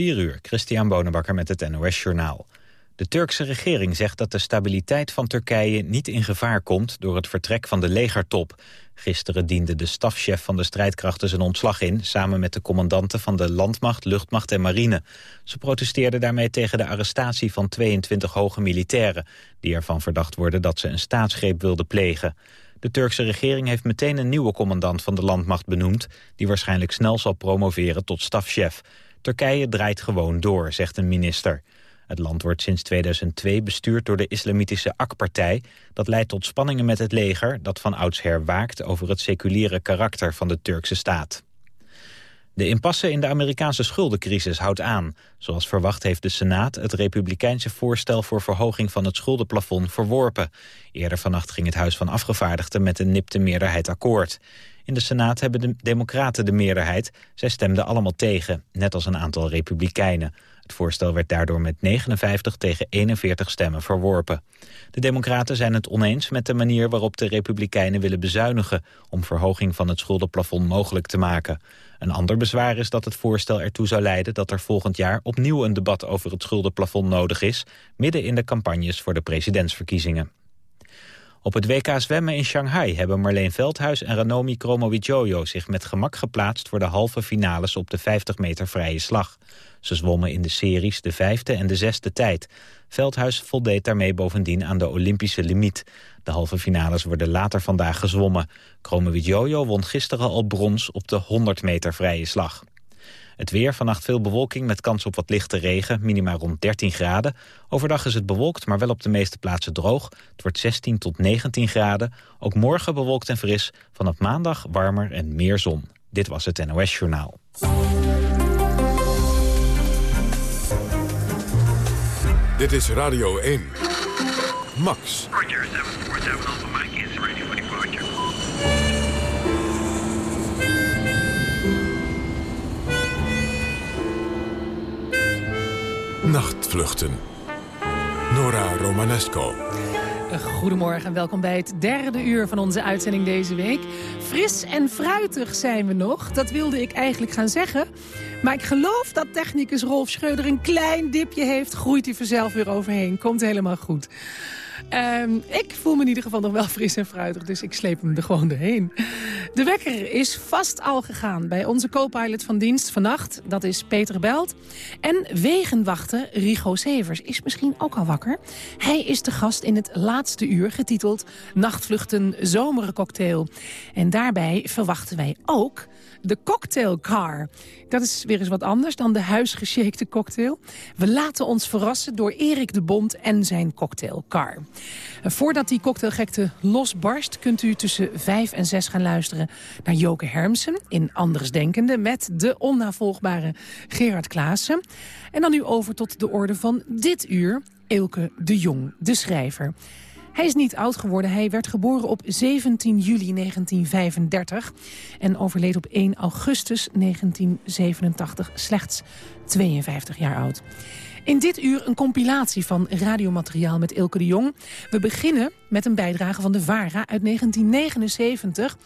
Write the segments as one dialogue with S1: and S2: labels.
S1: 4 uur, Christian Bonenbakker met het NOS Journaal. De Turkse regering zegt dat de stabiliteit van Turkije niet in gevaar komt door het vertrek van de legertop. Gisteren diende de stafchef van de strijdkrachten zijn ontslag in... samen met de commandanten van de landmacht, luchtmacht en marine. Ze protesteerden daarmee tegen de arrestatie van 22 hoge militairen... die ervan verdacht worden dat ze een staatsgreep wilden plegen. De Turkse regering heeft meteen een nieuwe commandant van de landmacht benoemd... die waarschijnlijk snel zal promoveren tot stafchef. Turkije draait gewoon door, zegt een minister. Het land wordt sinds 2002 bestuurd door de islamitische AK-partij. Dat leidt tot spanningen met het leger... dat van oudsher waakt over het seculiere karakter van de Turkse staat. De impasse in de Amerikaanse schuldencrisis houdt aan. Zoals verwacht heeft de Senaat het republikeinse voorstel voor verhoging van het schuldenplafond verworpen. Eerder vannacht ging het Huis van Afgevaardigden met een nipte meerderheid akkoord. In de Senaat hebben de Democraten de meerderheid. Zij stemden allemaal tegen, net als een aantal Republikeinen. Het voorstel werd daardoor met 59 tegen 41 stemmen verworpen. De Democraten zijn het oneens met de manier waarop de Republikeinen willen bezuinigen... om verhoging van het schuldenplafond mogelijk te maken. Een ander bezwaar is dat het voorstel ertoe zou leiden... dat er volgend jaar opnieuw een debat over het schuldenplafond nodig is... midden in de campagnes voor de presidentsverkiezingen. Op het WK zwemmen in Shanghai hebben Marleen Veldhuis en Ranomi Kromowidjojo zich met gemak geplaatst voor de halve finales op de 50 meter vrije slag. Ze zwommen in de series de vijfde en de zesde tijd. Veldhuis voldeed daarmee bovendien aan de Olympische limiet. De halve finales worden later vandaag gezwommen. Kromowidjojo won gisteren al brons op de 100 meter vrije slag. Het weer, vannacht veel bewolking met kans op wat lichte regen, minima rond 13 graden. Overdag is het bewolkt, maar wel op de meeste plaatsen droog. Het wordt 16 tot 19 graden. Ook morgen bewolkt en fris, vanaf maandag warmer en meer zon. Dit was het NOS Journaal.
S2: Dit is Radio 1. Max.
S3: Roger, 747
S2: Nachtvluchten. Nora Romanesco.
S4: Goedemorgen en welkom bij het derde uur van onze uitzending deze week. Fris en fruitig zijn we nog, dat wilde ik eigenlijk gaan zeggen. Maar ik geloof dat technicus Rolf Schreuder een klein dipje heeft. Groeit hij vanzelf weer overheen. Komt helemaal goed. Ehm, ik voel me in ieder geval nog wel fris en fruitig, dus ik sleep hem er gewoon doorheen. De wekker is vast al gegaan bij onze co-pilot van dienst vannacht. Dat is Peter Belt. En wegenwachter Rigo Severs is misschien ook al wakker. Hij is de gast in het laatste uur, getiteld Nachtvluchten Zomercocktail. En daarbij verwachten wij ook de cocktailcar. Dat is weer eens wat anders dan de huisgeshakte cocktail. We laten ons verrassen door Erik de Bond en zijn cocktailcar. Voordat die cocktailgekte losbarst... kunt u tussen 5 en 6 gaan luisteren naar Joke Hermsen... in Andersdenkende met de onnavolgbare Gerard Klaassen. En dan nu over tot de orde van dit uur... Elke de Jong, de schrijver. Hij is niet oud geworden. Hij werd geboren op 17 juli 1935 en overleed op 1 augustus 1987, slechts 52 jaar oud. In dit uur een compilatie van radiomateriaal met Ilke de Jong. We beginnen met een bijdrage van de VARA uit 1979...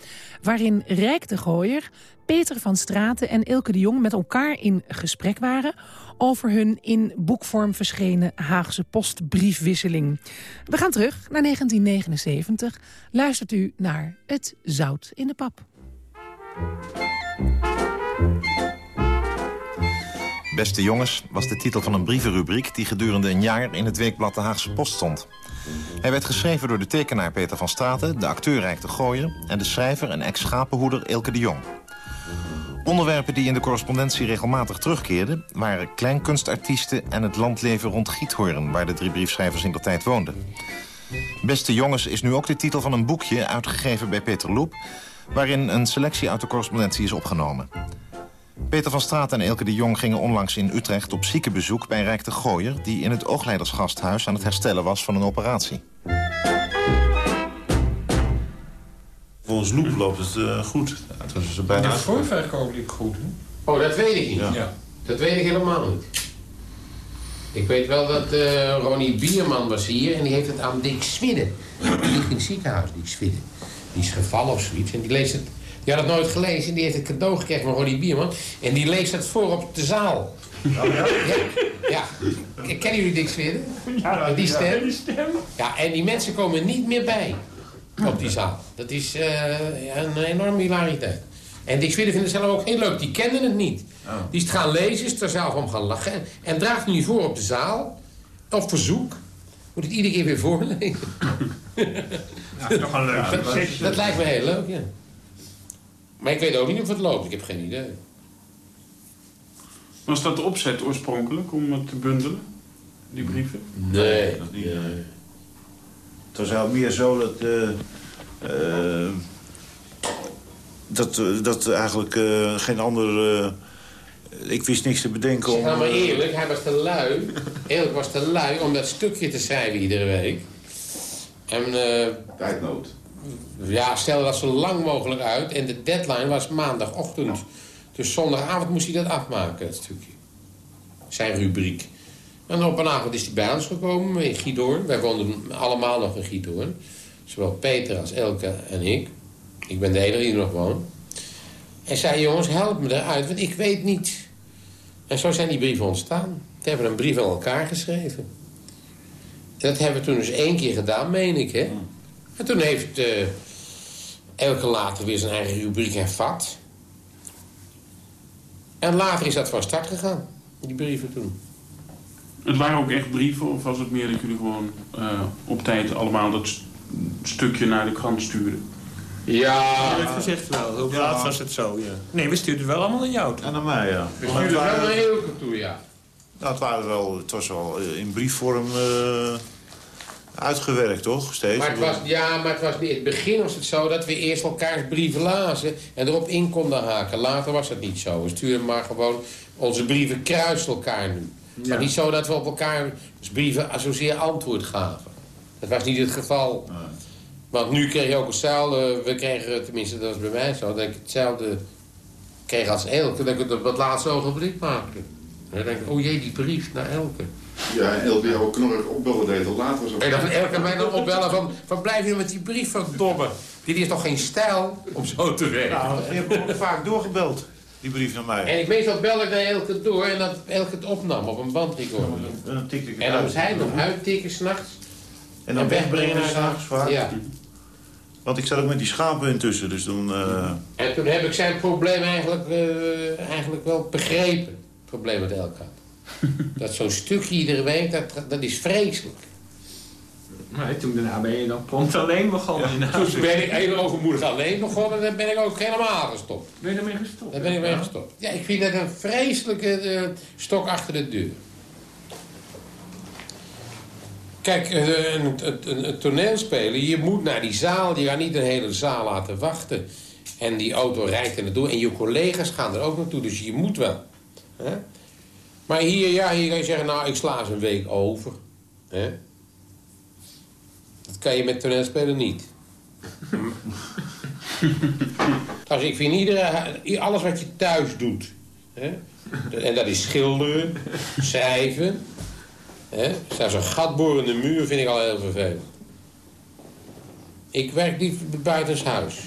S4: waarin Rijk de Gooier, Peter van Straten en Ilke de Jong... met elkaar in gesprek waren over hun in boekvorm verschenen Haagse postbriefwisseling. We gaan terug naar 1979. Luistert u naar Het Zout in de Pap.
S5: Beste jongens was de titel van een brievenrubriek... die gedurende een jaar in het weekblad De Haagse Post stond. Hij werd geschreven door de tekenaar Peter van Straten... de acteur Rijk de Gooier en de schrijver en ex-schapenhoeder Ilke de Jong. Onderwerpen die in de correspondentie regelmatig terugkeerden... waren kleinkunstartiesten en het landleven rond Giethoorn... waar de drie briefschrijvers in de tijd woonden. Beste jongens is nu ook de titel van een boekje uitgegeven bij Peter Loep... waarin een selectie uit de correspondentie is opgenomen. Peter van Straat en Elke de Jong gingen onlangs in Utrecht op ziekenbezoek bij Rijk de Gooier... die in het oogleidersgasthuis aan het herstellen was van een operatie.
S6: Volgens Loep loopt het uh, goed.
S7: Ja, is bijna... De voorverkoop liep goed, hè?
S8: Oh, dat weet ik niet.
S6: Ja.
S8: Dat weet ik helemaal niet. Ik weet wel dat uh, Ronnie Bierman was hier en die heeft het aan Dick Swidden. Die ligt in het ziekenhuis, Dick Swidden. Die is gevallen of zoiets en die leest het Die had het nooit gelezen. Die heeft het cadeau gekregen van Ronnie Bierman. En die leest het voor op de zaal.
S7: Oh, ja?
S8: Ja. ja. Kennen jullie Dick? Ja, die stem.
S7: die stem.
S8: Ja, en die mensen komen niet meer bij op die zaal. Dat is eh, ja, een enorme hilariteit. En Dick Zweden vindt het zelf ook heel leuk. Die kennen het niet. Die is het gaan lezen, is er zelf om gaan lachen. En, en draagt nu voor op de zaal. Op verzoek. Moet het iedere keer weer voorlezen.
S7: Ja, toch een leuk.
S8: Dat, dat lijkt me heel leuk, ja. Maar ik weet ook niet of het loopt. Ik heb geen idee.
S9: Was dat de opzet oorspronkelijk om het te bundelen? Die brieven?
S8: Nee.
S6: Dat niet, eh. Het was eigenlijk meer zo dat... eh, eh, dat, eh, dat eigenlijk eh, geen ander... ik wist niks te bedenken om...
S8: Zeg nou maar eerlijk, hij was te lui. Eerlijk was te lui om dat stukje te schrijven iedere week. En eh,
S6: Tijdnood.
S8: ja, stelde dat zo lang mogelijk uit. En de deadline was maandagochtend. Dus zondagavond moest hij dat afmaken, het stukje. Zijn rubriek. En op een avond is hij bij ons gekomen in Giethoorn. Wij woonden allemaal nog in Giethoorn. Zowel Peter als Elke en ik. Ik ben de enige die er nog woont. En zei, jongens, help me eruit, want ik weet niet. En zo zijn die brieven ontstaan. We hebben een brief aan elkaar geschreven. Dat hebben we toen dus één keer gedaan, meen ik, hè? En toen heeft eh, Elke later weer zijn eigen rubriek hervat. En later is dat van start gegaan, die brieven toen.
S9: Het waren ook echt brieven of was het meer dat jullie gewoon eh, op tijd allemaal dat st- stukje naar de krant stuurden?
S8: Ja,
S7: Dat gezegd wel. Op
S6: Ja.
S7: laatst was het zo, ja. Nee, we stuurden wel allemaal naar jou toe.
S6: En naar mij, ja.
S8: we stuurden wel naar Elke toe, ja.
S6: nou, het, waren wel, het was wel eh, in briefvorm eh, uitgewerkt, toch? Steeds.
S8: Maar het was, ja, maar het was niet. In het begin was het zo dat we eerst elkaars brieven lazen en erop in konden haken. Later was het niet zo. We stuurden maar gewoon onze brieven kruisen elkaar nu. Maar niet zo dat we op elkaar brieven zozeer antwoord gaven. Dat was niet het geval. Want nu kreeg je ook hetzelfde. We kregen, tenminste dat was bij mij zo, dat ik hetzelfde kreeg als Elke. Dat ik het op het laatste ogenblik maakte. En dan denk ik, oh jee, die brief naar Elke.
S10: Ja, en Elke jou ook knorrig opbellen deed al later. Zo.
S8: En dan elke mij dan opbellen van, van blijf je met die brief verdommen. Dit is toch geen stijl om zo te werken.
S6: Nou, je hebt ook vaak doorgebeld, die brief naar mij.
S8: En ik meestal bel ik naar Elke door en dat Elke het opnam op een bandrecorder.
S6: En dan tikte ik het
S8: En dan moest hij nog uittikken s'nachts.
S6: En dan
S8: en
S6: wegbrengen s'nachts vaak.
S8: Ja.
S6: Want ik zat ook met die schapen intussen, dus dan... eh,
S8: En toen heb ik zijn probleem eigenlijk, eh, eigenlijk wel begrepen. Het probleem met Elke had. Dat zo'n stukje iedere week, dat, dat is vreselijk.
S7: Maar toen daarna ben je dan prompt alleen begonnen.
S8: Toen ben ik heel overmoedig alleen begonnen en dan ben ik ook helemaal gestopt.
S7: Ben je ermee gestopt?
S8: Daar ben ik mee gestopt. Ja, ik vind dat een vreselijke eh, stok achter de deur. Kijk, eh, een, een, een, een toneelspeler, je moet naar die zaal. Je gaat niet een hele zaal laten wachten. En die auto rijdt er naartoe. En je collega's gaan er ook naartoe, dus je moet wel. Hè? Maar hier, ja, hier kan je zeggen, nou, ik sla eens een week over. Hè? Dat kan je met toneelspelen niet. Als ik vind iedere, alles wat je thuis doet. Hè? En dat is schilderen, schrijven. Hè? Zelfs een gat boren in de muur vind ik al heel vervelend. Ik werk niet buitenshuis.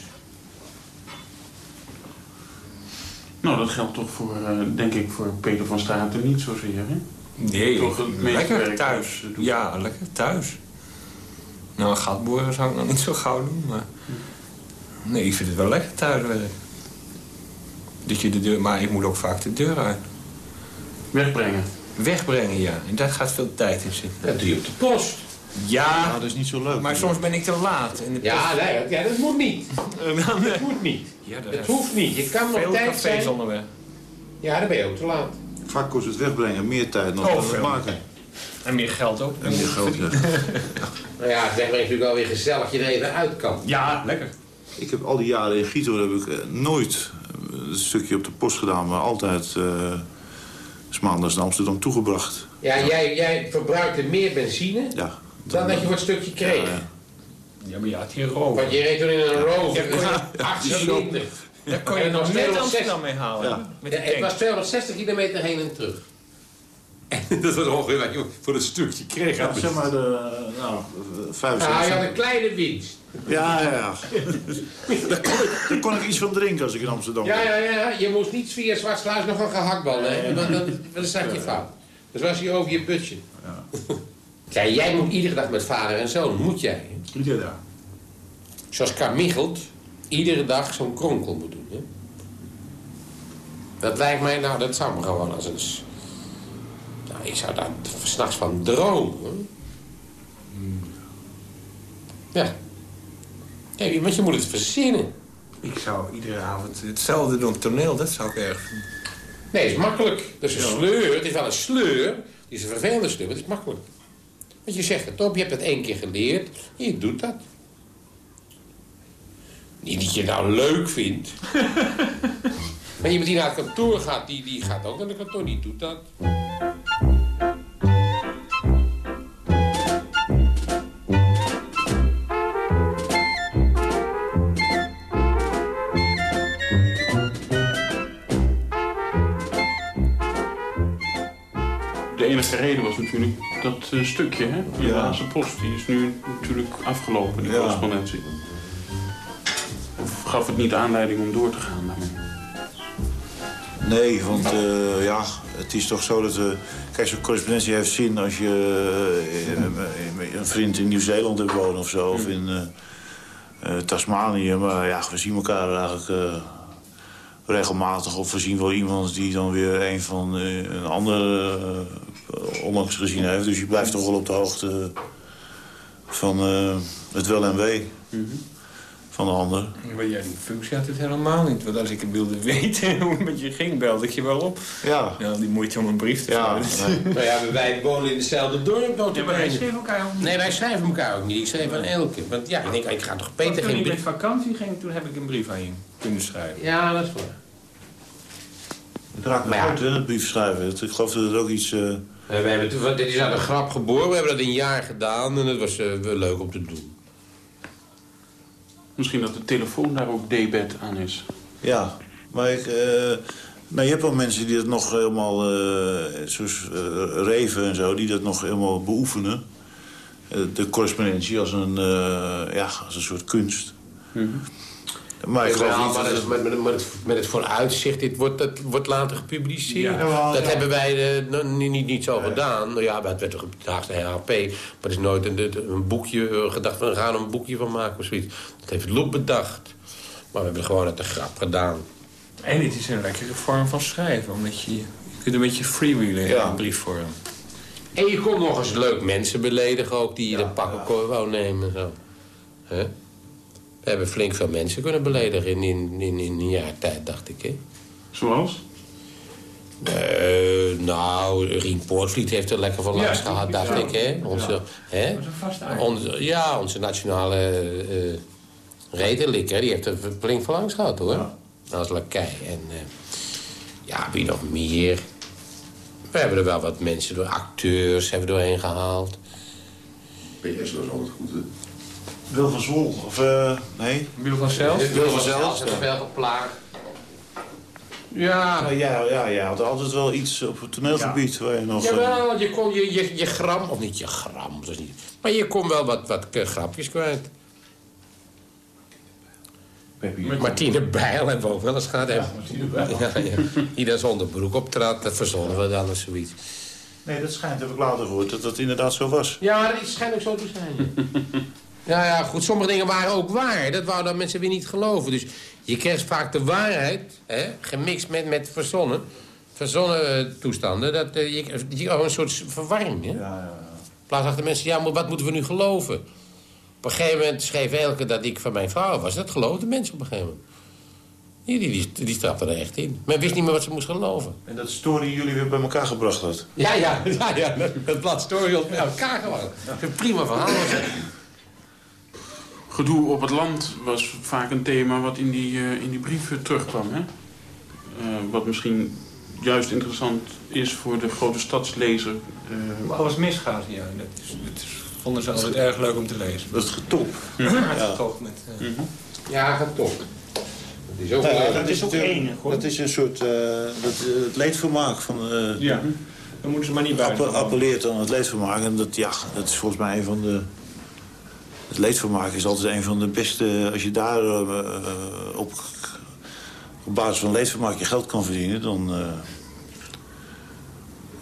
S9: Nou, dat geldt toch voor, eh, denk ik, voor Peter van Straten niet zozeer, hè?
S7: Nee,
S9: Toch het
S7: lekker
S9: werk
S7: thuis. Ja, lekker thuis. Nou, een gat boren zou ik nog niet zo gauw doen, maar... Nee, ik vind het wel lekker thuiswerk. Dat je de deur... Maar ik moet ook vaak de deur uit.
S9: Wegbrengen.
S7: Wegbrengen, ja. En daar gaat veel tijd in zitten.
S8: Dat doe je op de post.
S7: Ja,
S6: nou, dat is niet zo leuk.
S7: maar soms ben ik te laat. In de
S8: Ja,
S7: post-
S8: nee, dat- ja, dat moet niet.
S7: Eh,
S8: Dat moet niet.
S7: ja,
S8: Het
S7: zijn
S8: hoeft niet. Je kan nog
S7: veel
S8: tijd
S7: cafés
S8: zijn.
S7: onderweg.
S8: Ja, dan ben je ook te laat.
S6: Vaak kost het wegbrengen meer tijd dan
S7: Oh,
S6: dan het
S7: veel.
S6: maken.
S7: En meer geld ook.
S6: En meer geld, ja.
S8: Nou ja, het wegbrengen is natuurlijk wel weer gezellig. Je er even uit kan.
S7: Ja, lekker.
S6: Ik heb al die jaren in Giethoorn heb ik eh, nooit eh, een stukje op de post gedaan... maar altijd eh maandags naar Amsterdam toegebracht.
S8: Ja, jij, jij verbruikte meer benzine
S6: Ja.
S8: dan dat je voor het stukje kreeg.
S6: Ja, ja.
S7: Ja, maar je had hier rook.
S8: Want je reed toen in een Rover,
S7: Ja,
S8: acht cilinder.
S7: Daar kon je nog
S8: nog
S7: net
S8: 260
S7: Amsterdam mee halen.
S6: Ja.
S7: Met
S8: Ja,
S7: de
S8: het was 260 kilometer heen en terug. En dat was ongeveer wat je voor het stukje kreeg.
S6: Ja, zeg maar de, nou,
S8: Nou, je
S6: 75,
S8: had een kleine winst.
S11: Ja, ja, ja. daar, kon ik, daar kon ik iets van drinken als ik in Amsterdam
S8: Ja, ja, ja. Je moest niet via Zwartsluis nog een gehaktbal nemen. Want dan, dan zat je fout. Dus was je over je putje. Ja. jij moet iedere dag met vader en zoon. Moet jij.
S11: Iedere dag.
S8: Zoals Carmichelt iedere dag zo'n kronkel moet doen. Hè? Dat lijkt mij, nou, dat zou me gewoon als een... Nou, ik zou daar s'nachts van dromen. Ja. ja. Want je moet het verzinnen.
S7: Ik zou iedere avond hetzelfde doen op toneel, dat zou ik erg vinden.
S8: Nee, het is makkelijk. Dat is een sleur. Het is wel een sleur. Het is een vervelende sleur, maar het is makkelijk. Want je zegt het op, je hebt het één keer geleerd. En je doet dat. Niet dat je het nou leuk vindt. maar iemand die naar het kantoor gaat, die, die gaat ook naar het kantoor. Die doet dat.
S9: De was natuurlijk dat eh, stukje, hè? Die
S11: Ja.
S9: Laatste post, die is nu natuurlijk afgelopen, die
S11: Ja.
S9: correspondentie. Of gaf het niet aanleiding om door te gaan daarmee?
S11: Nee, want eh, ja, het is toch zo dat... we kijk, zo'n correspondentie heeft zin als je eh, eh, een vriend in Nieuw-Zeeland hebt wonen of zo. Of in eh, eh, Tasmanië. Maar ja, we zien elkaar eigenlijk eh, regelmatig. Of we zien wel iemand die dan weer een van eh, een ander eh, onlangs gezien heeft. Dus je blijft toch wel op de hoogte van eh, het wel en wee van de ander.
S7: Maar jij die functie had het helemaal niet. Want als ik het wilde weten hoe het met je ging, belde ik je wel op.
S11: Ja.
S7: Ja, die moeite om een brief te
S11: Ja,
S7: schrijven.
S8: Nou ja, wij wonen in hetzelfde dorp.
S7: Ja, maar wij schreven elkaar ook niet.
S8: Nee, wij schrijven elkaar ook niet. Ik schreef aan Elke. Want ja, ik denk, ik ga toch Peter
S7: Toen
S8: geen
S7: ik met
S8: brief...
S7: vakantie ging, toen heb ik een brief aan je kunnen schrijven.
S8: Ja, dat is waar.
S11: Het raakt me uit, hè, het brief schrijven. Ik geloof dat het ook iets... eh,
S8: we hebben, toen- dit is uit een grap geboren. We hebben dat een jaar gedaan en het was eh, wel leuk om te doen.
S9: Misschien dat de telefoon daar ook debet aan is.
S11: Ja, maar ik, nou, je hebt wel mensen die dat nog helemaal, eh, zoals eh, Reven en zo, die dat nog helemaal beoefenen. De correspondentie als een, ja, als een soort kunst. Maar ik geloof
S8: Ja,
S11: niet
S8: maar met, met, met, het, met het vooruitzicht, dit wordt, dat wordt later gepubliceerd.
S11: Ja, wel,
S8: dat
S11: ja.
S8: hebben wij eh, nou, niet, niet, niet zo gedaan. Nou ja, het werd toch gedaagd de HAP. Maar er is nooit een, een boekje eh, gedacht van we gaan er een boekje van maken of zoiets. Dat heeft Loep bedacht. Maar we hebben gewoon uit de grap gedaan.
S7: En het is een lekkere vorm van schrijven, omdat je, je kunt een beetje freewheelen in
S8: Ja.
S7: een briefvorm.
S8: En je kon nog eens leuk mensen beledigen ook die je de pakken kon wou nemen. Zo. Hè? We hebben flink veel mensen kunnen beledigen in, in, in, in een jaar tijd, dacht ik. Hè?
S9: Zoals?
S8: Eh, nou, Rien Poortvliet heeft er lekker van
S7: Ja,
S8: langs gehad, dacht
S7: ja.
S8: ik. Hè? Onze, hè?
S7: Vast item.
S8: Onze, ja, onze nationale eh redelijk, hè? die heeft er flink van langs gehad, hoor. Als lakij. En eh, ja, wie nog meer? We hebben er wel wat mensen door, acteurs hebben we doorheen gehaald.
S12: PS was altijd goed, hè?
S11: Wil van Zwol, of eh, nee?
S7: Wil van zelf?
S8: Wil vanzelf, hebben we veel geplaagd.
S11: Ja. Ja, ja, ja, had altijd wel iets op het toneelgebied waar je nog...
S8: Jawel, want je kon je, je, je gram, of niet je gram, dat is niet, maar je kon wel wat, wat eh, grapjes kwijt. Martine Bijl hebben we ook wel eens gehad. Ja, ja. Die dan zonder broek optrad, dat verzonnen we dan of zoiets.
S11: Nee, dat schijnt, heb ik later gehoord, dat dat inderdaad zo was.
S8: Ja, dat schijnt ook zo te zijn. Ja, ja, goed. Sommige dingen waren ook waar. Dat wouden dan mensen weer niet geloven. Dus je kreeg vaak de waarheid, hè, gemixt met, met verzonnen, verzonnen eh, toestanden. Dat, eh, je, je, een soort verwarring, hè?
S11: Ja, ja,
S8: In plaats dachten mensen, ja, maar wat moeten we nu geloven? Op een gegeven moment schreef Elke dat ik van mijn vrouw was. Dat geloofden mensen op een gegeven moment. Die, die, die, er echt in. Men wist niet meer wat ze moest geloven.
S11: En dat story jullie weer bij elkaar gebracht had.
S8: Ja, ja, ja, ja. Het blad story bij elkaar gewoon. Een prima verhaal.
S9: Gedoe op het land was vaak een thema wat in die, eh, in die brieven terugkwam. Hè? Eh, wat misschien juist interessant is voor de grote stadslezer. eh,
S7: Alles misgaat, ja. Dat, is, dat is- vonden ze altijd erg leuk om te lezen.
S11: Dat is getop.
S7: Ja. Toch met, eh,
S8: Ja, gaat toch. Dat is ook
S11: ja,
S8: leuk.
S11: dat, is natuurlijk- dat is een soort eh, dat, het leedvermaak van... eh,
S7: Ja, dan moeten ze maar niet
S11: appe- appelleert aan het leedvermaak. En dat, ja, dat is volgens mij een van de Het leedvermaak is altijd een van de beste... Als je daar eh, eh, op, op basis van leedvermaak je geld kan verdienen... dan... eh,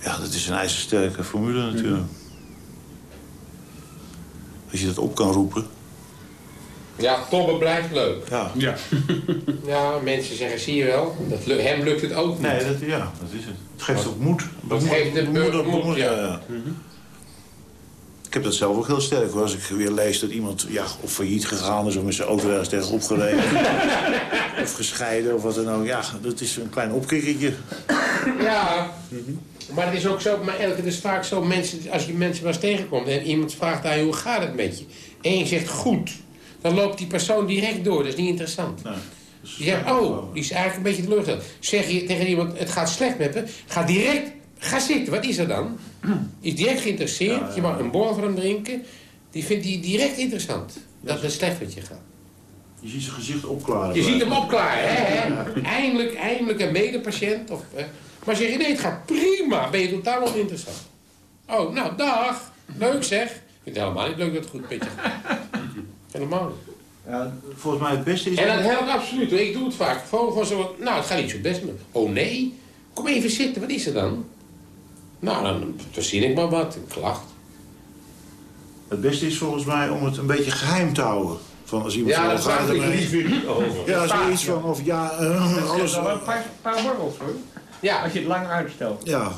S11: ja, dat is een ijzersterke formule natuurlijk. Als je dat op kan roepen.
S8: Ja, tobben blijft leuk.
S11: Ja.
S9: Ja.
S8: Ja, mensen zeggen, zie je wel, dat hem lukt het ook niet.
S11: Nee, dat, ja, dat is het. Het geeft ook moed.
S8: Dat geeft de burger moed,
S11: bemoed-
S8: ja.
S11: ja. Ik heb dat zelf ook heel sterk. hoor. Als ik weer lees dat iemand ja, of failliet gegaan is... of met zijn auto ergens tegen opgereden. of gescheiden of wat dan ook. Ja, dat is een klein opkikkertje.
S8: Ja, maar het is ook zo, maar Elke, het is vaak zo, mensen, als je mensen wel eens tegenkomt... en iemand vraagt aan je, hoe gaat het met je? En je zegt goed, dan loopt die persoon direct door. Dat is niet interessant. Je zegt, oh, die is eigenlijk een beetje teleurgesteld. Zeg je tegen iemand, het gaat slecht met me, ga direct, ga zitten. Wat is er dan? Is direct geïnteresseerd, je mag een borrel van hem drinken. Die vindt die direct interessant. Dat het slecht met je gaat.
S11: Je ziet zijn gezicht opklaren.
S8: Je ziet hem opklaren, hè? Eindelijk, eindelijk een medepatiënt. Of, hè? Maar zeg je, nee, het gaat prima. Ben je totaal oninteressant. Oh, nou, dag. Leuk zeg. Ik vind het helemaal niet leuk dat het goed met je gaat. Helemaal niet.
S11: Ja, volgens mij het beste is...
S8: En dat helpt absoluut. Ik doe het vaak. Gewoon van zo, nou, het gaat niet zo best met me. Oh nee? Kom even zitten, wat is er dan? Nou, dan verzin ik maar wat. Een klacht.
S11: Het beste is volgens mij om het een beetje geheim te houden. Van als iemand
S8: Ja, daar
S11: gaat
S8: ik liever niet over.
S11: Ja,
S8: Vaak,
S11: zoiets van, of ja, eh, alles...
S13: een paar, paar borrels hoor.
S8: Ja.
S13: Als je het lang uitstelt.
S11: Ja,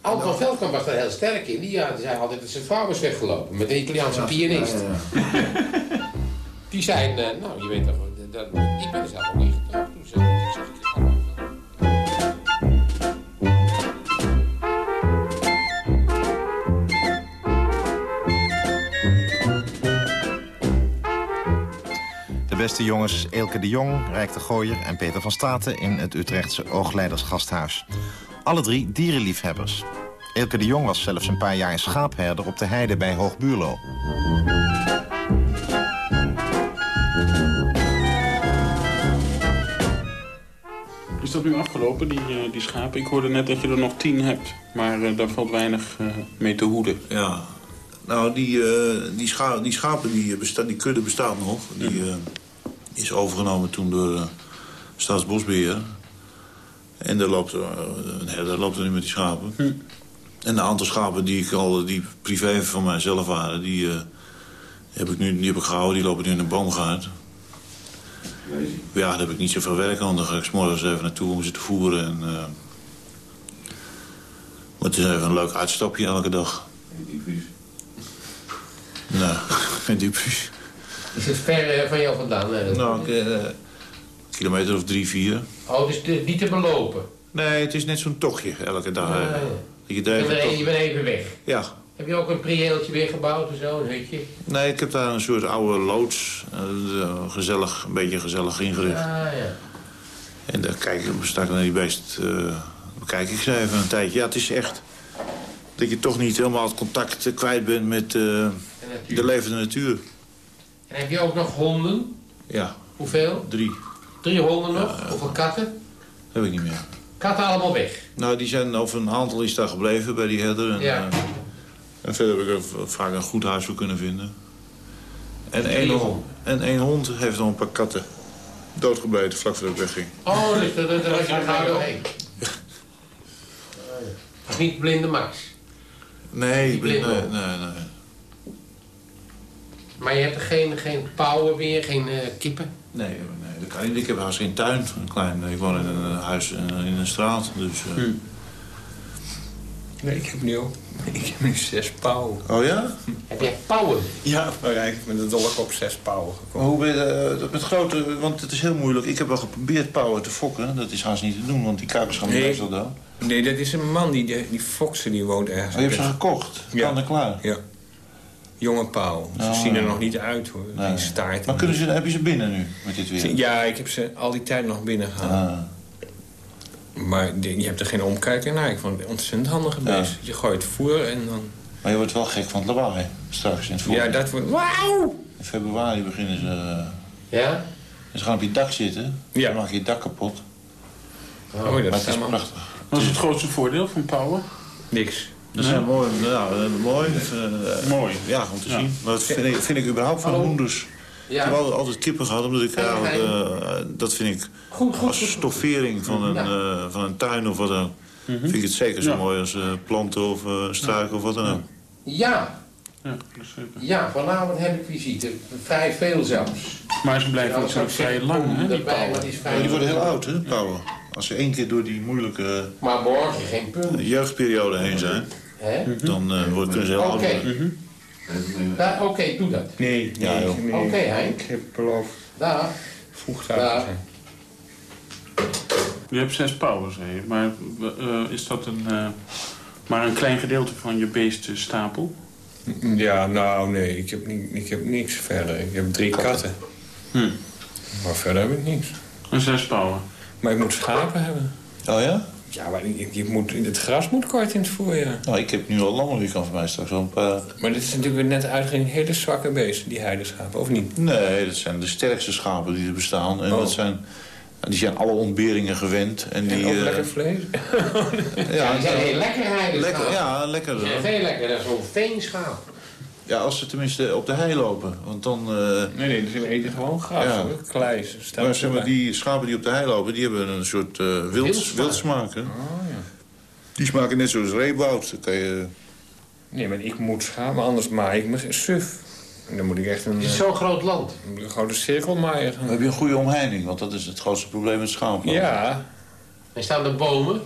S8: Anton van Veldkamp was daar heel sterk in. Die, ja, die zei altijd dat zijn vrouw was weggelopen. Met een Italiaanse pianist. Die zijn, eh, nou, je weet toch, dat, dat- die ben zelf ook niet getrouwd toen ze. Ik zeg,
S5: beste jongens Eelke de Jong, Rijk de Gooier en Peter van Straten... in het Utrechtse Oogleidersgasthuis. Alle drie dierenliefhebbers. Eelke de Jong was zelfs een paar jaar schaapherder op de heide bij Hoogbuurlo.
S9: Is dat nu afgelopen, die, eh, die schapen? Ik hoorde net dat je er nog tien hebt. Maar eh, daar valt weinig eh, mee te hoeden.
S11: ja. Nou, die, eh, die, scha die schapen, die, besta die kudde bestaat nog. Die eh, is overgenomen toen door eh, Staatsbosbeheer. En daar loopt, een herder loopt er nu met die schapen. En de aantal schapen die ik al, die privé van mijzelf waren... die, eh, heb, ik nu, die heb ik gehouden, die lopen nu in een boomgaard. Ja, daar heb ik niet zoveel werk aan. Dan ga ik 's morgens even naartoe om ze te voeren. En, eh, maar het is even een leuk uitstapje elke dag. Nee, geen diepvries.
S8: Is het ver eh, van jou vandaan? dat-
S11: Nou, ik, eh, kilometer of drie, vier.
S8: Oh, dus de- niet te belopen.
S11: Nee, het is net zo'n tochtje elke dag.
S8: Ah,
S11: eh.
S8: ja.
S11: Je even
S8: bent,
S11: toch-
S8: je bent even weg.
S11: Ja.
S8: Heb je ook een prieeltje weer gebouwd of zo, een hutje?
S11: Nee, ik heb daar een soort oude loods. gezellig, een beetje gezellig ingericht.
S8: Ah, ja.
S11: En daar kijk ik, sta ik naar die beest. eh bekijk ik ze even een tijdje. Ja, het is echt dat je toch niet helemaal het contact kwijt bent met de levende natuur.
S8: En heb je ook nog honden?
S11: Ja,
S8: Hoeveel?
S11: drie.
S8: Drie honden nog? Hoeveel katten?
S11: Heb ik niet meer.
S8: Katten allemaal weg.
S11: Nou, die zijn over een aantal is daar gebleven bij die herder. En,
S8: Ja.
S11: eh, en verder heb ik er vaak een goed huis voor kunnen vinden. En één, hond, en één hond heeft nog een paar katten doodgebeten vlak voordat ik wegging.
S8: Oh, dus dat, dat, dat was je er gauw doorheen. Niet blinde Max.
S11: Nee,
S8: blinde
S11: nee, nee, nee.
S8: Maar je hebt er geen, geen pauwen meer, geen eh, kippen?
S11: Nee, nee, dat kan niet. Ik heb haast geen tuin. Een klein, ik woon in een eh, huis in, in een straat. Dus, eh.
S7: Nee, ik heb nu ook. Ik heb nu zes pauwen.
S11: Oh ja?
S8: Heb jij pauwen?
S7: Ja, maar eigenlijk met de dolk op zes pauwen gekomen.
S11: hoe ben je eh, dat met grote... Want het is heel moeilijk. Ik heb wel geprobeerd pauwen te fokken. Dat is haast niet te doen, want die kuikens gaan
S7: Nee.
S11: meestal dood.
S7: Nee, dat is een man, die, die, die foksen, die woont ergens.
S11: Oh, je hebt ze gekocht?
S7: Ja.
S11: Kan en klaar?
S7: Ja. Jonge pauw. Ze
S11: Oh,
S7: zien er
S11: ja.
S7: nog niet uit hoor.
S11: Nee.
S7: Die staart.
S11: Maar kunnen ze, heb je ze binnen nu, met dit weer?
S7: Ja, ik heb ze al die tijd nog binnen gehaald.
S11: Ah.
S7: Maar die- je hebt er geen omkijken naar. Ik vond het ontzettend handige
S11: Ja.
S7: beest. Je gooit voer en dan...
S11: Maar je wordt wel gek van het lawaai straks in het
S7: Ja,
S11: voorjaar.
S7: dat wordt... Wauw!
S11: In februari beginnen ze... eh,
S8: Ja?
S11: ze gaan op je dak zitten.
S7: Ja.
S11: Dan maak je je dak kapot.
S7: Oh, dat
S11: maar
S7: is
S11: het is prachtig.
S9: Wat is het grootste voordeel van pauwen?
S7: niks.
S11: Dat zijn mooi, ja, eh, mooi. eh,
S9: Mooi.
S11: Ja, om te zien. Maar dat vind ik, vind ik überhaupt van hoenders. Ik heb altijd, altijd kippen gehad, omdat ik eigenlijk... eh, dat vind ik als stoffering van een, eh, van een tuin of wat dan. Vind ik het zeker zo
S9: Ja.
S11: mooi als eh, planten of eh struiken of wat dan ook.
S8: Ja,
S9: Ja, is zeker.
S8: ja, vanavond heb ik visite. Vrij veel zelfs.
S9: Maar ze blijven
S8: Ja,
S9: ook zo
S8: dat
S9: vrij lang, hè, die pauwen.
S8: is
S11: Ja, die worden heel oud, hè, pauwen. Als ze één keer door die moeilijke
S8: Maar morgen geen punt.
S11: jeugdperiode heen zijn,
S8: Hè?
S11: dan eh, worden- kunnen ze heel
S8: Oké. Ja, Oké, doe dat.
S7: Nee,
S11: Ja,
S7: nee,
S11: joh.
S7: nee.
S8: Oké, Henk.
S7: Ik heb beloofd
S8: Daar.
S7: vroeg te
S8: Daar.
S7: zijn.
S9: Je hebt zes pauwen, zei je. Maar eh, is dat een, eh, maar een klein gedeelte van je beestenstapel?
S7: Ja, nou nee, ik heb, ni ik heb niks verder. Ik heb drie katten.
S9: Hm.
S7: Maar verder heb ik niks.
S9: Een zes pauwen.
S7: Maar ik moet schapen hebben.
S11: Oh ja?
S7: Ja, maar ik, ik moet, het gras moet kort in het voorjaar.
S11: Nou, ik heb nu al lammen, die kan voor mij straks wel een paar...
S7: Maar dit is natuurlijk net uitgeen hele zwakke beesten, die heideschapen, of niet?
S11: Nee, dat zijn de sterkste schapen die er bestaan. En
S7: Oh.
S11: dat zijn, die zijn alle ontberingen gewend. En, die,
S7: En
S11: eh,
S7: lekker vlees.
S8: Ja, die zijn heel lekker rijden.
S11: lekker, ja, lekker.
S8: Die zijn veel lekkerder, zo'n veenschaap.
S11: Ja, als ze tenminste op de hei lopen. Want dan... eh,
S7: Nee, nee, dus we eten gewoon gras,
S11: Ja.
S7: hoor. Kleis.
S11: maar zeg maar, die schapen die op de hei lopen, die hebben een soort eh wild,
S8: Wildsmaak.
S11: hè?
S7: Oh, ja.
S11: Die smaken net zoals. Dan kan je...
S7: Nee, maar ik moet schapen, anders maai ik me suf. En dan moet ik echt een,
S8: Het is
S7: eh,
S8: zo'n groot land.
S7: een grote cirkel maaien
S11: Dan heb je een goede omheining, want dat is het grootste probleem met schapen.
S7: Ja,
S8: Er staan de bomen,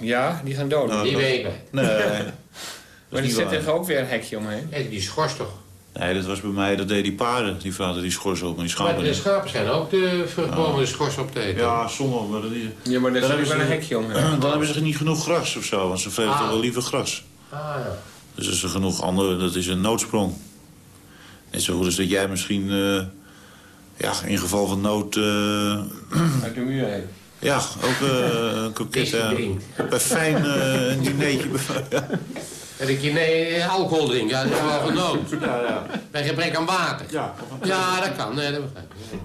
S7: ja, die gaan dood.
S11: Nou,
S8: die
S11: dat-
S8: wegen.
S11: Nee,
S7: maar
S11: is
S7: die zet
S11: waar.
S7: er ook weer een hekje omheen.
S8: Ja, die schorst toch.
S11: Nee, dat was bij mij, dat deed die paarden. Die vader die schorsen op, maar die
S8: Maar
S11: schapen
S8: de
S11: niet.
S8: schapen zijn ook de vruchtbomen de schors op te eten.
S11: Ja, sommige, maar dat die...
S7: Ja, maar daar
S11: Dan
S7: zet
S11: hebben
S7: ik wel een hekje omheen.
S11: Dan hebben ze niet genoeg gras of zo, want ze vreten
S8: Ah.
S11: toch wel liever gras.
S8: Ah, ja.
S11: Dus als er genoeg andere, dat is een noodsprong. Net zo goed als dat jij misschien, eh, ja, in geval van nood, eh,
S7: Uit de muur heen.
S11: ja, ook eh een
S8: drinkt.
S11: bij fijn een dinertje.
S8: En ik nee, alcohol drinken, ja, dat is wel genood.
S11: Ja, ja.
S8: Bij gebrek aan water.
S11: Ja,
S8: Ja, dat kan, nee, dat begrijp ik.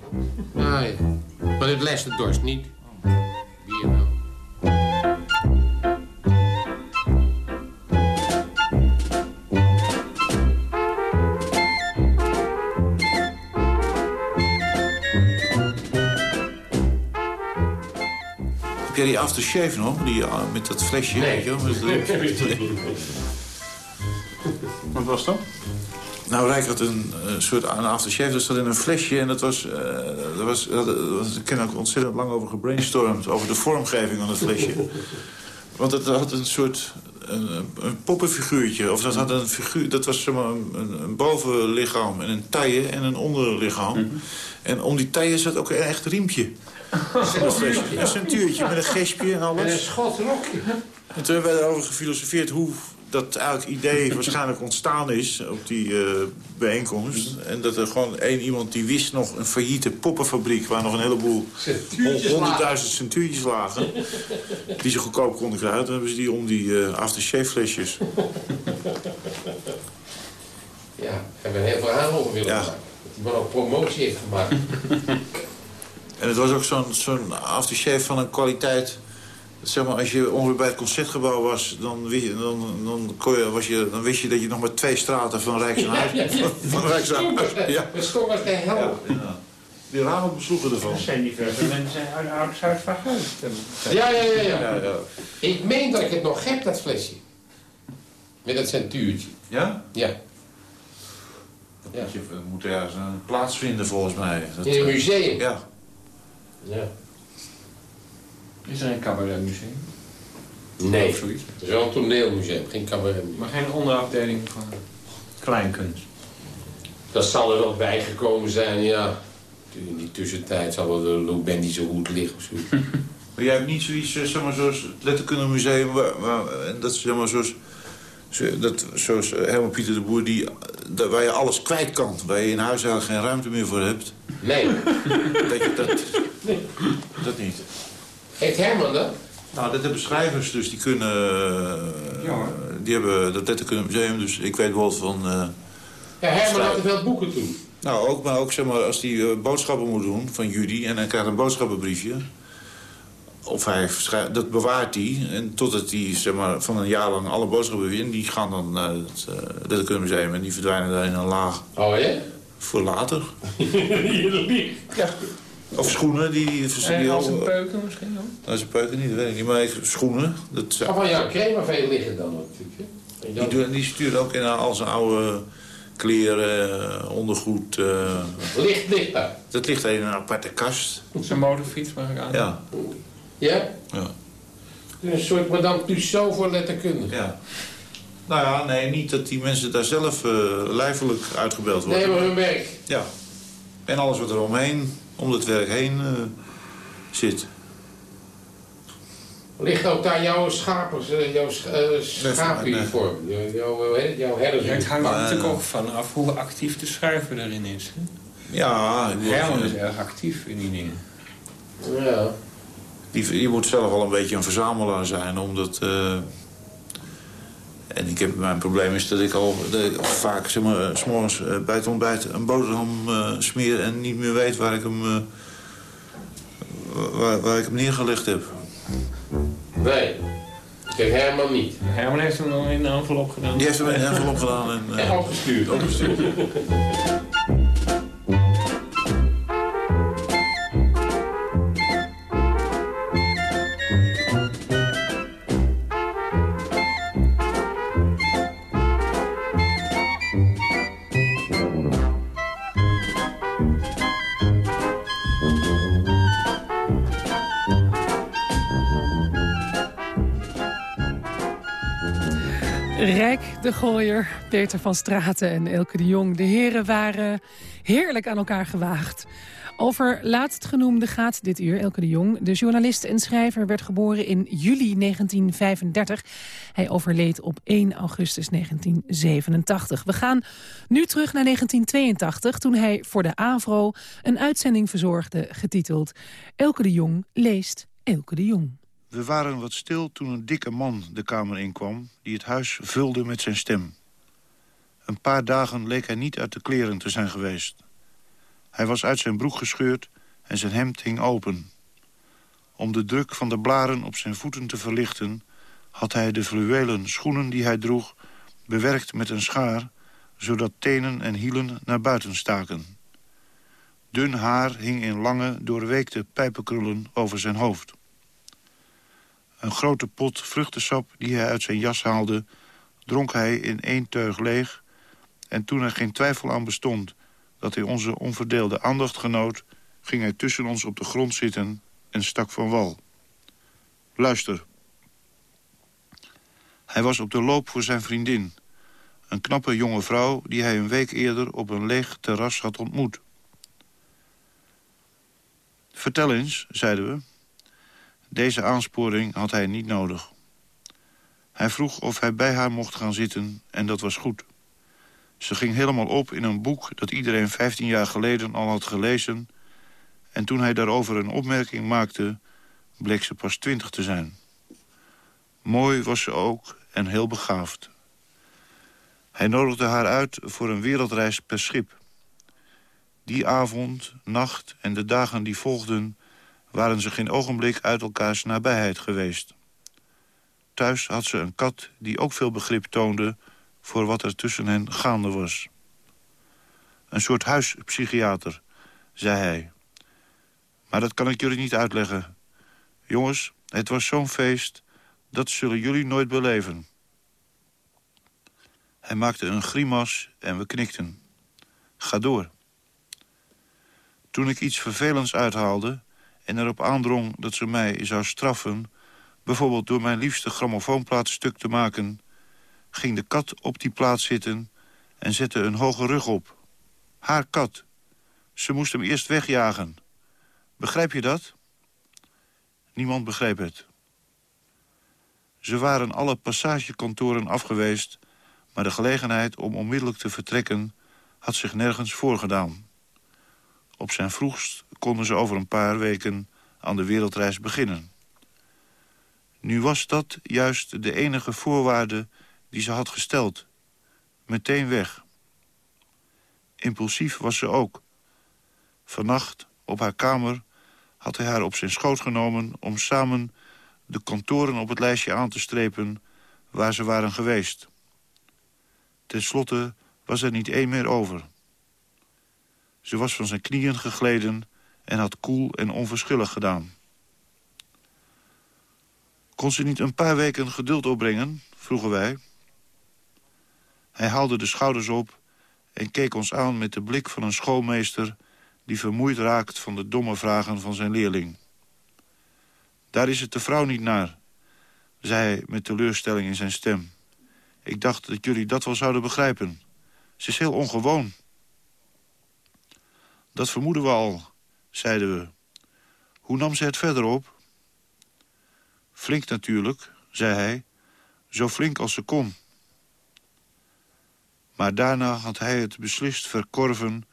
S8: Ja. Maar het lest de dorst niet. Bier wel.
S11: Heb jij die aftershave nog? Die, ah, met dat flesje,
S8: Nee.
S11: weet je wel?
S9: Wat was dat?
S11: Nou, Rijk had een eh, soort een aftershave, dat zat in een flesje. En dat was, eh dat was, dat was, ik ook ontzettend lang over gebrainstormd... over de vormgeving van het flesje. Want het had een soort een, een poppenfiguurtje. Of dat had een figuur, dat was zeg maar, een, een bovenlichaam en een taille en een onderlichaam. En om die taille zat ook een echt riempje. Een centuurtje met een gespje en
S8: En een
S11: alles.
S8: schotrokje.
S11: En toen hebben we erover gefilosofeerd hoe dat eigenlijk idee waarschijnlijk ontstaan is op die eh, bijeenkomst. En dat er gewoon één iemand die wist nog een failliete poppenfabriek... waar nog een heleboel honderdduizend centuurtjes lagen... die ze goedkoop konden krijgen. Toen hebben ze die om die eh aftershave flesjes.
S8: Ja, we hebben een heel verhaal over willen
S11: Ja.
S8: maken. Dat die man ook promotie heeft gemaakt.
S11: En het was ook zo'n zo'n aftershave van een kwaliteit... Zeg maar, als je ongeveer bij het Concertgebouw was... dan, wist je, dan, dan, kon je, was je, dan wist je dat je nog maar twee straten van Rijkshuis... van, van Rijkshuis... Ja.
S8: Het stond als de hel.
S11: Ja. Die ramen besloegen ervan.
S14: Dat zijn diverse mensen uit Zuid verhuisd.
S8: Ja, ja, ja, ja.
S11: Ja, ja.
S8: Ik meen dat ik het nog heb, dat flesje. Met dat centuurtje.
S11: Ja?
S8: Ja.
S11: Dat
S8: Ja.
S11: moet, je, moet ergens een plaats vinden volgens mij. Dat,
S8: In een museum.
S11: Ja.
S8: Ja.
S7: Is er een cabaretmuseum?
S8: Nee.
S7: Of zoiets?
S8: Het is wel een toneelmuseum, geen cabaretmuseum.
S7: Maar geen onderafdeling van kleinkunst.
S8: Dat zal er wel bijgekomen zijn, ja. In die tussentijd zal wel de Lubendische hoed liggen of zoiets.
S11: Maar jij hebt niet zoiets, eh, zeg maar, zoals het Letterkundemuseum... Waar, waar, en dat is zeg maar zoals... zo- Dat, zoals eh, Herman Pieter de Boer, die, dat, waar je alles kwijt kan. Waar je in huis eigenlijk geen ruimte meer voor hebt.
S8: Nee.
S11: Dat, je, dat, dat niet.
S8: Heeft Herman dat?
S11: Nou, dat hebben schrijvers, dus die kunnen... eh,
S7: Ja,
S11: die hebben dat Letterkundemuseum, dus ik weet bijvoorbeeld van... eh,
S8: Ja, Herman had er veel boeken toen.
S11: Nou, ook, maar ook zeg maar, als hij eh, boodschappen moet doen van Judy... en hij krijgt een boodschappenbriefje...
S6: of hij dat bewaart hij. En totdat hij zeg maar, van een jaar lang alle boodschappen weer in... die gaan dan naar het uh, Letterkundemuseum en die verdwijnen daar in een laag.
S8: Oh ja?
S6: Voor later. ja. Of schoenen. Die, die,
S7: en als een peuken misschien ook?
S6: Als een peuken niet, dat weet ik niet. Maar schoenen. Dat,
S8: maar van jouw crème veel liggen dan natuurlijk.
S6: Die, doen, die sturen ook in al zijn oude kleren, ondergoed. Uh,
S8: Licht ligt daar?
S6: Dat ligt in een aparte kast.
S7: Zijn motorfiets mag ik aan.
S6: Ja.
S8: Ja?
S6: Ja.
S8: Een soort Madame Tussauds voor letterkunde.
S6: Ja. Nou ja, nee, niet dat die mensen daar zelf uh, lijfelijk uitgebeld worden.
S8: Nee, maar hun werk.
S6: Ja. En alles wat er omheen, om het werk heen uh, zit.
S8: Ligt ook daar jouw schapers, uh, jouw uh, schaapuniform, nee. jouw, jouw?
S7: Ja, het hangt uh, natuurlijk ook vanaf hoe actief de schrijver erin is. Hè?
S6: Ja.
S7: Herman is erg actief in die dingen.
S8: Ja.
S6: Die, je moet zelf wel een beetje een verzamelaar zijn, omdat... Uh, en ik heb, mijn probleem is dat ik al de, vaak zeg maar, s morgens uh, bij het ontbijt een boterham uh, smeer... en niet meer weet waar ik hem, waar, waar ik hem neergelegd heb.
S8: Nee. Kijk, Herman niet.
S7: Herman heeft hem dan in een envelop gedaan.
S6: Die heeft hem in een envelop gedaan. En,
S8: uh, en opgestuurd.
S6: opgestuurd.
S4: Rijk de Gooier, Peter van Straten en Elke de Jong. De heren waren heerlijk aan elkaar gewaagd. Over laatstgenoemde gaat dit uur Elke de Jong. De journalist en schrijver werd geboren in juli 1935. Hij overleed op 1 augustus 1987. We gaan nu terug naar 1982, toen hij voor de AVRO een uitzending verzorgde getiteld Elke de Jong leest Elke de Jong.
S11: We waren wat stil toen een dikke man de kamer inkwam... die het huis vulde met zijn stem. Een paar dagen leek hij niet uit de kleren te zijn geweest. Hij was uit zijn broek gescheurd en zijn hemd hing open. Om de druk van de blaren op zijn voeten te verlichten... had hij de fluwelen schoenen die hij droeg... bewerkt met een schaar... zodat tenen en hielen naar buiten staken. Dun haar hing in lange, doorweekte pijpenkrullen over zijn hoofd. Een grote pot vruchtensap die hij uit zijn jas haalde... dronk hij in één teug leeg... en toen er geen twijfel aan bestond dat hij onze onverdeelde aandacht genoot... ging hij tussen ons op de grond zitten en stak van wal. Luister. Hij was op de loop voor zijn vriendin. Een knappe jonge vrouw die hij een week eerder op een leeg terras had ontmoet. Vertel eens, zeiden we. Deze aansporing had hij niet nodig. Hij vroeg of hij bij haar mocht gaan zitten en dat was goed. Ze ging helemaal op in een boek dat iedereen 15 jaar geleden al had gelezen... en toen hij daarover een opmerking maakte, bleek ze pas 20 te zijn. Mooi was ze ook en heel begaafd. Hij nodigde haar uit voor een wereldreis per schip. Die avond, nacht en de dagen die volgden waren ze geen ogenblik uit elkaars nabijheid geweest. Thuis had ze een kat die ook veel begrip toonde... voor wat er tussen hen gaande was. Een soort huispsychiater, zei hij. Maar dat kan ik jullie niet uitleggen. Jongens, het was zo'n feest, dat zullen jullie nooit beleven. Hij maakte een grimas en we knikten. Ga door. Toen ik iets vervelends uithaalde en erop aandrong dat ze mij zou straffen... bijvoorbeeld door mijn liefste grammofoonplaat stuk te maken... ging de kat op die plaats zitten en zette een hoge rug op. Haar kat. Ze moest hem eerst wegjagen. Begrijp je dat? Niemand begreep het. Ze waren alle passagekantoren afgeweest... maar de gelegenheid om onmiddellijk te vertrekken... had zich nergens voorgedaan. Op zijn vroegst konden ze over een paar weken aan de wereldreis beginnen. Nu was dat juist de enige voorwaarde die ze had gesteld. Meteen weg. Impulsief was ze ook. Vannacht, op haar kamer, had hij haar op zijn schoot genomen... om samen de kantoren op het lijstje aan te strepen waar ze waren geweest. Ten slotte was er niet één meer over. Ze was van zijn knieën gegleden en had koel en onverschillig gedaan. Kon ze niet een paar weken geduld opbrengen, vroegen wij. Hij haalde de schouders op en keek ons aan met de blik van een schoolmeester... die vermoeid raakt van de domme vragen van zijn leerling. Daar is het de vrouw niet naar, zei hij met teleurstelling in zijn stem. Ik dacht dat jullie dat wel zouden begrijpen. Ze is heel ongewoon. Dat vermoeden we al, zeiden we. Hoe nam ze het verder op? Flink natuurlijk, zei hij. Zo flink als ze kon. Maar daarna had hij het beslist verkorven...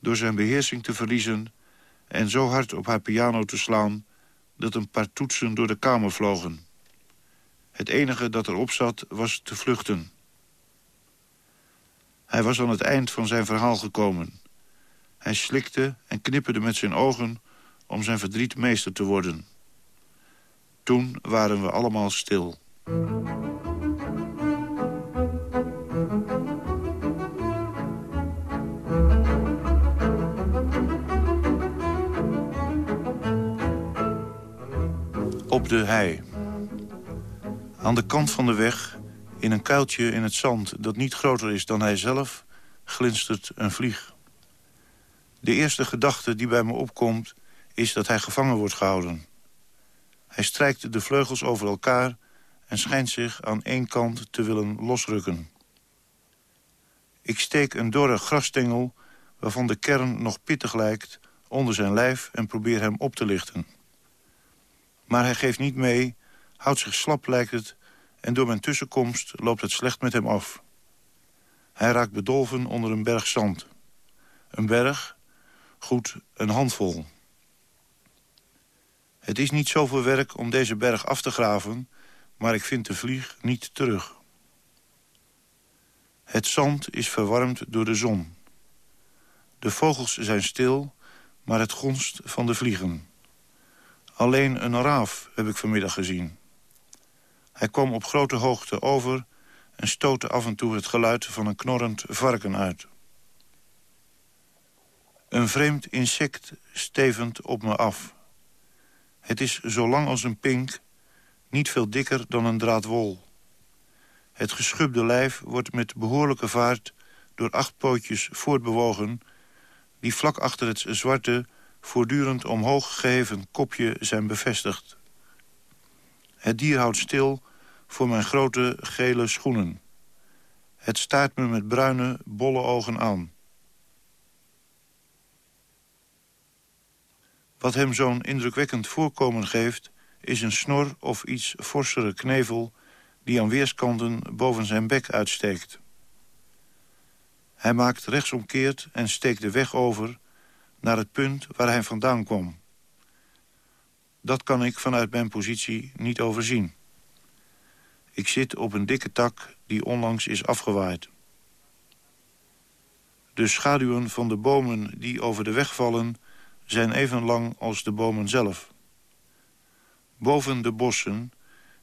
S11: door zijn beheersing te verliezen... en zo hard op haar piano te slaan... dat een paar toetsen door de kamer vlogen. Het enige dat erop zat was te vluchten. Hij was aan het eind van zijn verhaal gekomen. Hij slikte en knipperde met zijn ogen om zijn verdriet meester te worden. Toen waren we allemaal stil. Op de hei. Aan de kant van de weg, in een kuiltje in het zand... dat niet groter is dan hij zelf, glinstert een vlieg. De eerste gedachte die bij me opkomt, is dat hij gevangen wordt gehouden. Hij strijkt de vleugels over elkaar en schijnt zich aan één kant te willen losrukken. Ik steek een dorre grasstengel, waarvan de kern nog pittig lijkt... onder zijn lijf en probeer hem op te lichten. Maar hij geeft niet mee, houdt zich slap lijkt het... en door mijn tussenkomst loopt het slecht met hem af. Hij raakt bedolven onder een berg zand. Een berg, goed een handvol. Het is niet zoveel werk om deze berg af te graven... maar ik vind de vlieg niet terug. Het zand is verwarmd door de zon. De vogels zijn stil, maar het gonst van de vliegen. Alleen een raaf heb ik vanmiddag gezien. Hij kwam op grote hoogte over en stootte af en toe het geluid van een knorrend varken uit. Een vreemd insect stevend op me af. Het is zo lang als een pink, niet veel dikker dan een draad wol. Het geschubde lijf wordt met behoorlijke vaart door acht pootjes voortbewogen... die vlak achter het zwarte, voortdurend omhoog geheven kopje zijn bevestigd. Het dier houdt stil voor mijn grote gele schoenen. Het staart me met bruine, bolle ogen aan. Wat hem zo'n indrukwekkend voorkomen geeft... is een snor of iets forsere knevel... die aan weerskanten boven zijn bek uitsteekt. Hij maakt rechtsomkeert en steekt de weg over... naar het punt waar hij vandaan kwam. Dat kan ik vanuit mijn positie niet overzien. Ik zit op een dikke tak die onlangs is afgewaaid. De schaduwen van de bomen die over de weg vallen zijn even lang als de bomen zelf. Boven de bossen,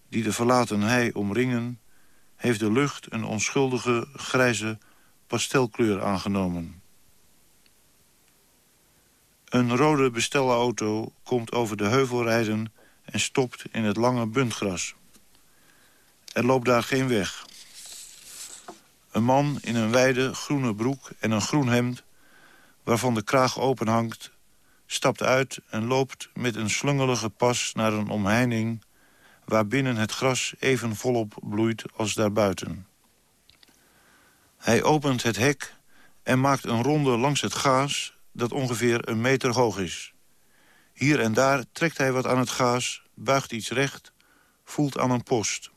S11: die de verlaten hei omringen... heeft de lucht een onschuldige, grijze pastelkleur aangenomen. Een rode bestelauto komt over de heuvel rijden... en stopt in het lange buntgras. Er loopt daar geen weg. Een man in een wijde groene broek en een groen hemd... waarvan de kraag open hangt stapt uit en loopt met een slungelige pas naar een omheining... waar binnen het gras even volop bloeit als daarbuiten. Hij opent het hek en maakt een ronde langs het gaas... dat ongeveer een meter hoog is. Hier en daar trekt hij wat aan het gaas, buigt iets recht... voelt aan een post.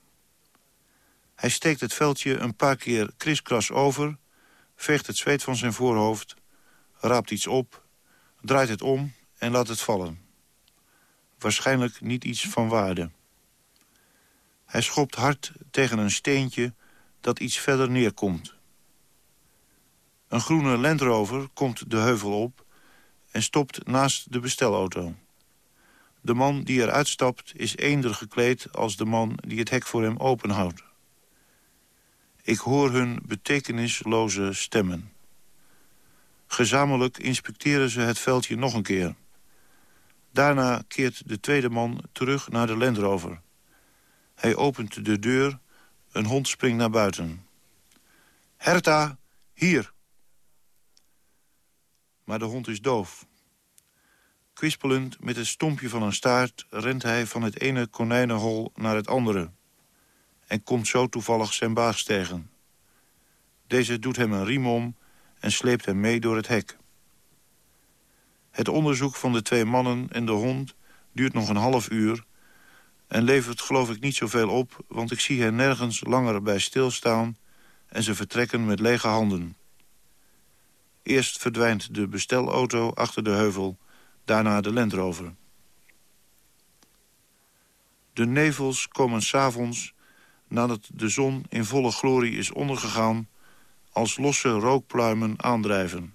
S11: Hij steekt het veldje een paar keer kriskras over... veegt het zweet van zijn voorhoofd, raapt iets op draait het om en laat het vallen. Waarschijnlijk niet iets van waarde. Hij schopt hard tegen een steentje dat iets verder neerkomt. Een groene Land Rover komt de heuvel op en stopt naast de bestelauto. De man die eruit stapt is eender gekleed als de man die het hek voor hem openhoudt. Ik hoor hun betekenisloze stemmen. Gezamenlijk inspecteren ze het veldje nog een keer. Daarna keert de tweede man terug naar de Land Rover. Hij opent de deur, een hond springt naar buiten. Herta, hier! Maar de hond is doof. Kwispelend met het stompje van een staart... rent hij van het ene konijnenhol naar het andere... en komt zo toevallig zijn baas tegen. Deze doet hem een riem om en sleept hem mee door het hek. Het onderzoek van de twee mannen en de hond duurt nog een half uur... en levert geloof ik niet zoveel op... want ik zie hen nergens langer bij stilstaan... en ze vertrekken met lege handen. Eerst verdwijnt de bestelauto achter de heuvel, daarna de Land Rover. De nevels komen s'avonds, nadat de zon in volle glorie is ondergegaan... als losse rookpluimen aandrijven.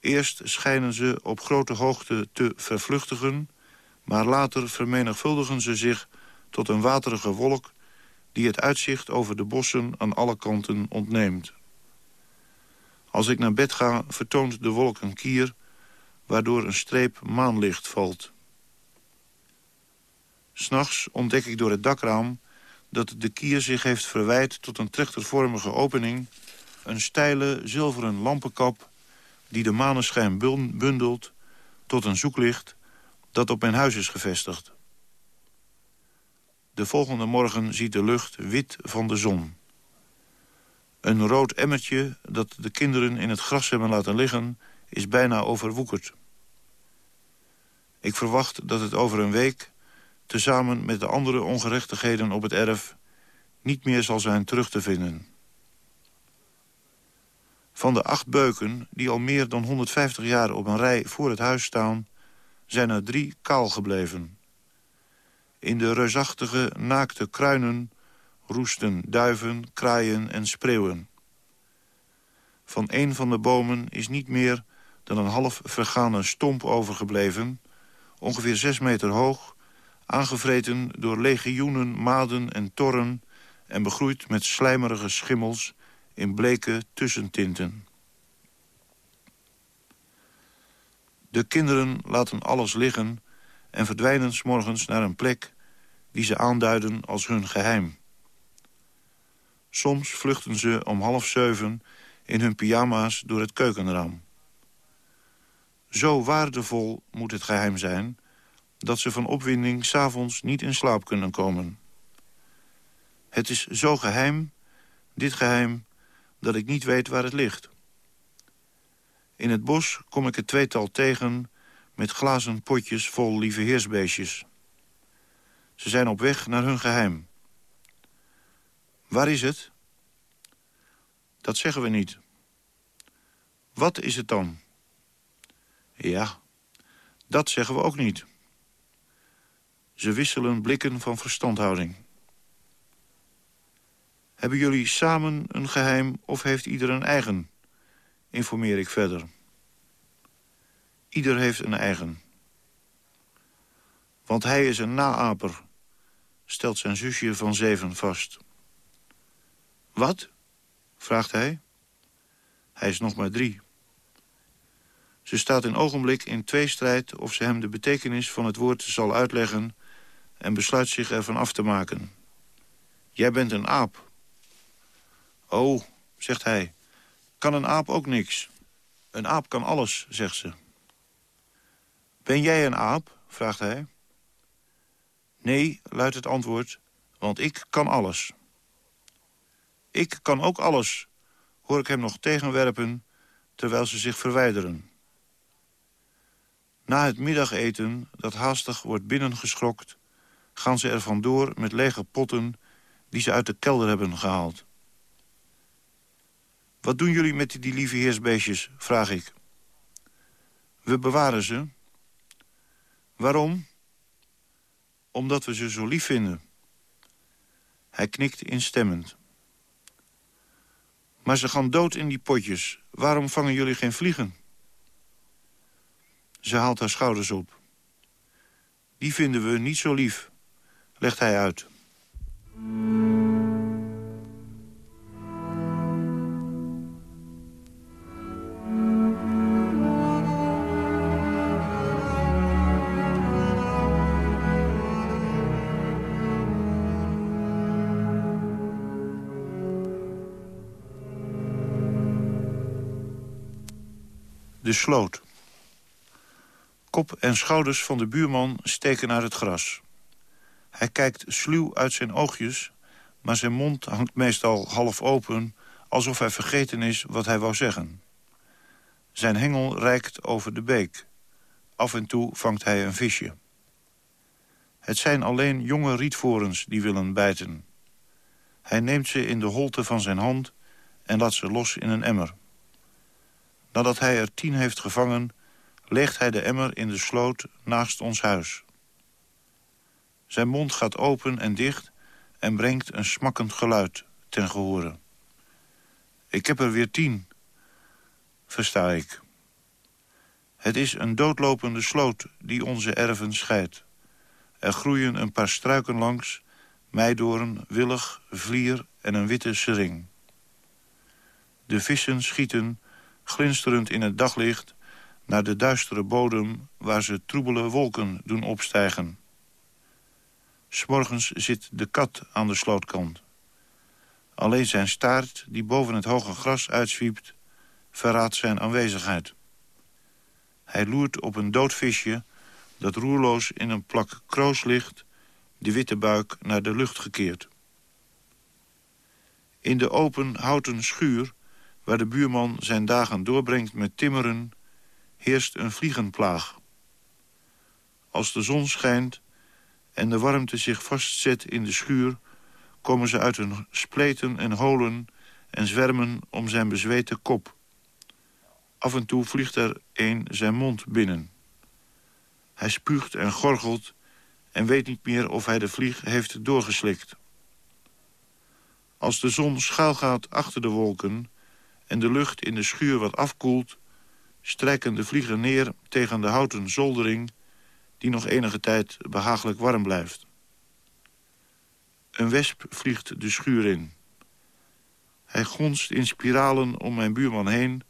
S11: Eerst schijnen ze op grote hoogte te vervluchtigen... maar later vermenigvuldigen ze zich tot een waterige wolk... die het uitzicht over de bossen aan alle kanten ontneemt. Als ik naar bed ga, vertoont de wolk een kier... waardoor een streep maanlicht valt. S'nachts ontdek ik door het dakraam dat de kier zich heeft verwijt tot een trechtervormige opening... een steile zilveren lampenkap die de maneschijn bundelt tot een zoeklicht dat op mijn huis is gevestigd. De volgende morgen ziet de lucht wit van de zon. Een rood emmertje dat de kinderen in het gras hebben laten liggen... is bijna overwoekerd. Ik verwacht dat het over een week... tezamen met de andere ongerechtigheden op het erf... niet meer zal zijn terug te vinden. Van de acht beuken, die al meer dan 150 jaar op een rij voor het huis staan... zijn er drie kaal gebleven. In de reusachtige, naakte kruinen roesten duiven, kraaien en spreeuwen. Van een van de bomen is niet meer dan een half vergane stomp overgebleven... ongeveer zes meter hoog, aangevreten door legioenen maden en torren... en begroeid met slijmerige schimmels in bleke tussentinten. De kinderen laten alles liggen en verdwijnen s morgens naar een plek... die ze aanduiden als hun geheim. Soms vluchten ze om half zeven in hun pyjama's door het keukenraam. Zo waardevol moet het geheim zijn... dat ze van opwinding s'avonds niet in slaap kunnen komen. Het is zo geheim, dit geheim, dat ik niet weet waar het ligt. In het bos kom ik het tweetal tegen met glazen potjes vol lieve heersbeestjes. Ze zijn op weg naar hun geheim. Waar is het? Dat zeggen we niet. Wat is het dan? Ja, dat zeggen we ook niet. Ze wisselen blikken van verstandhouding. Hebben jullie samen een geheim of heeft ieder een eigen? Informeer ik verder. Ieder heeft een eigen. Want hij is een naaper, stelt zijn zusje van zeven vast. Wat? vraagt hij. Hij is nog maar drie. Ze staat een ogenblik in tweestrijd of ze hem de betekenis van het woord zal uitleggen... en besluit zich ervan af te maken. Jij bent een aap. Oh, zegt hij, kan een aap ook niks? Een aap kan alles, zegt ze. Ben jij een aap? vraagt hij. Nee, luidt het antwoord, want ik kan alles. Ik kan ook alles, hoor ik hem nog tegenwerpen terwijl ze zich verwijderen. Na het middageten, dat haastig wordt binnengeschrokt... gaan ze er vandoor met lege potten die ze uit de kelder hebben gehaald. Wat doen jullie met die lieve heersbeestjes, vraag ik. We bewaren ze. Waarom? Omdat we ze zo lief vinden. Hij knikt instemmend. Maar ze gaan dood in die potjes. Waarom vangen jullie geen vliegen? Ze haalt haar schouders op. Die vinden we niet zo lief, legt hij uit. De sloot. Kop en schouders van de buurman steken uit het gras. Hij kijkt sluw uit zijn oogjes, maar zijn mond hangt meestal half open... alsof hij vergeten is wat hij wou zeggen. Zijn hengel reikt over de beek. Af en toe vangt hij een visje. Het zijn alleen jonge rietvorens die willen bijten. Hij neemt ze in de holte van zijn hand en laat ze los in een emmer. Nadat hij er tien heeft gevangen, legt hij de emmer in de sloot naast ons huis. Zijn mond gaat open en dicht en brengt een smakkend geluid ten gehore. Ik heb er weer tien, versta ik. Het is een doodlopende sloot die onze erven scheidt. Er groeien een paar struiken langs, meidoorn, willig, vlier en een witte sering. De vissen schieten glinsterend in het daglicht... naar de duistere bodem waar ze troebele wolken doen opstijgen. S'morgens zit de kat aan de slootkant. Alleen zijn staart, die boven het hoge gras uitzwiept... verraadt zijn aanwezigheid. Hij loert op een dood visje dat roerloos in een plak kroos ligt... de witte buik naar de lucht gekeerd. In de open houten schuur waar de buurman zijn dagen doorbrengt met timmeren, heerst een vliegenplaag. Als de zon schijnt en de warmte zich vastzet in de schuur... komen ze uit hun spleten en holen en zwermen om zijn bezweten kop. Af en toe vliegt er een zijn mond binnen. Hij spuugt en gorgelt en weet niet meer of hij de vlieg heeft doorgeslikt. Als de zon schuil gaat achter de wolken en de lucht in de schuur wat afkoelt... strijken de vliegen neer tegen de houten zoldering... die nog enige tijd behagelijk warm blijft. Een wesp vliegt de schuur in. Hij gonst in spiralen om mijn buurman heen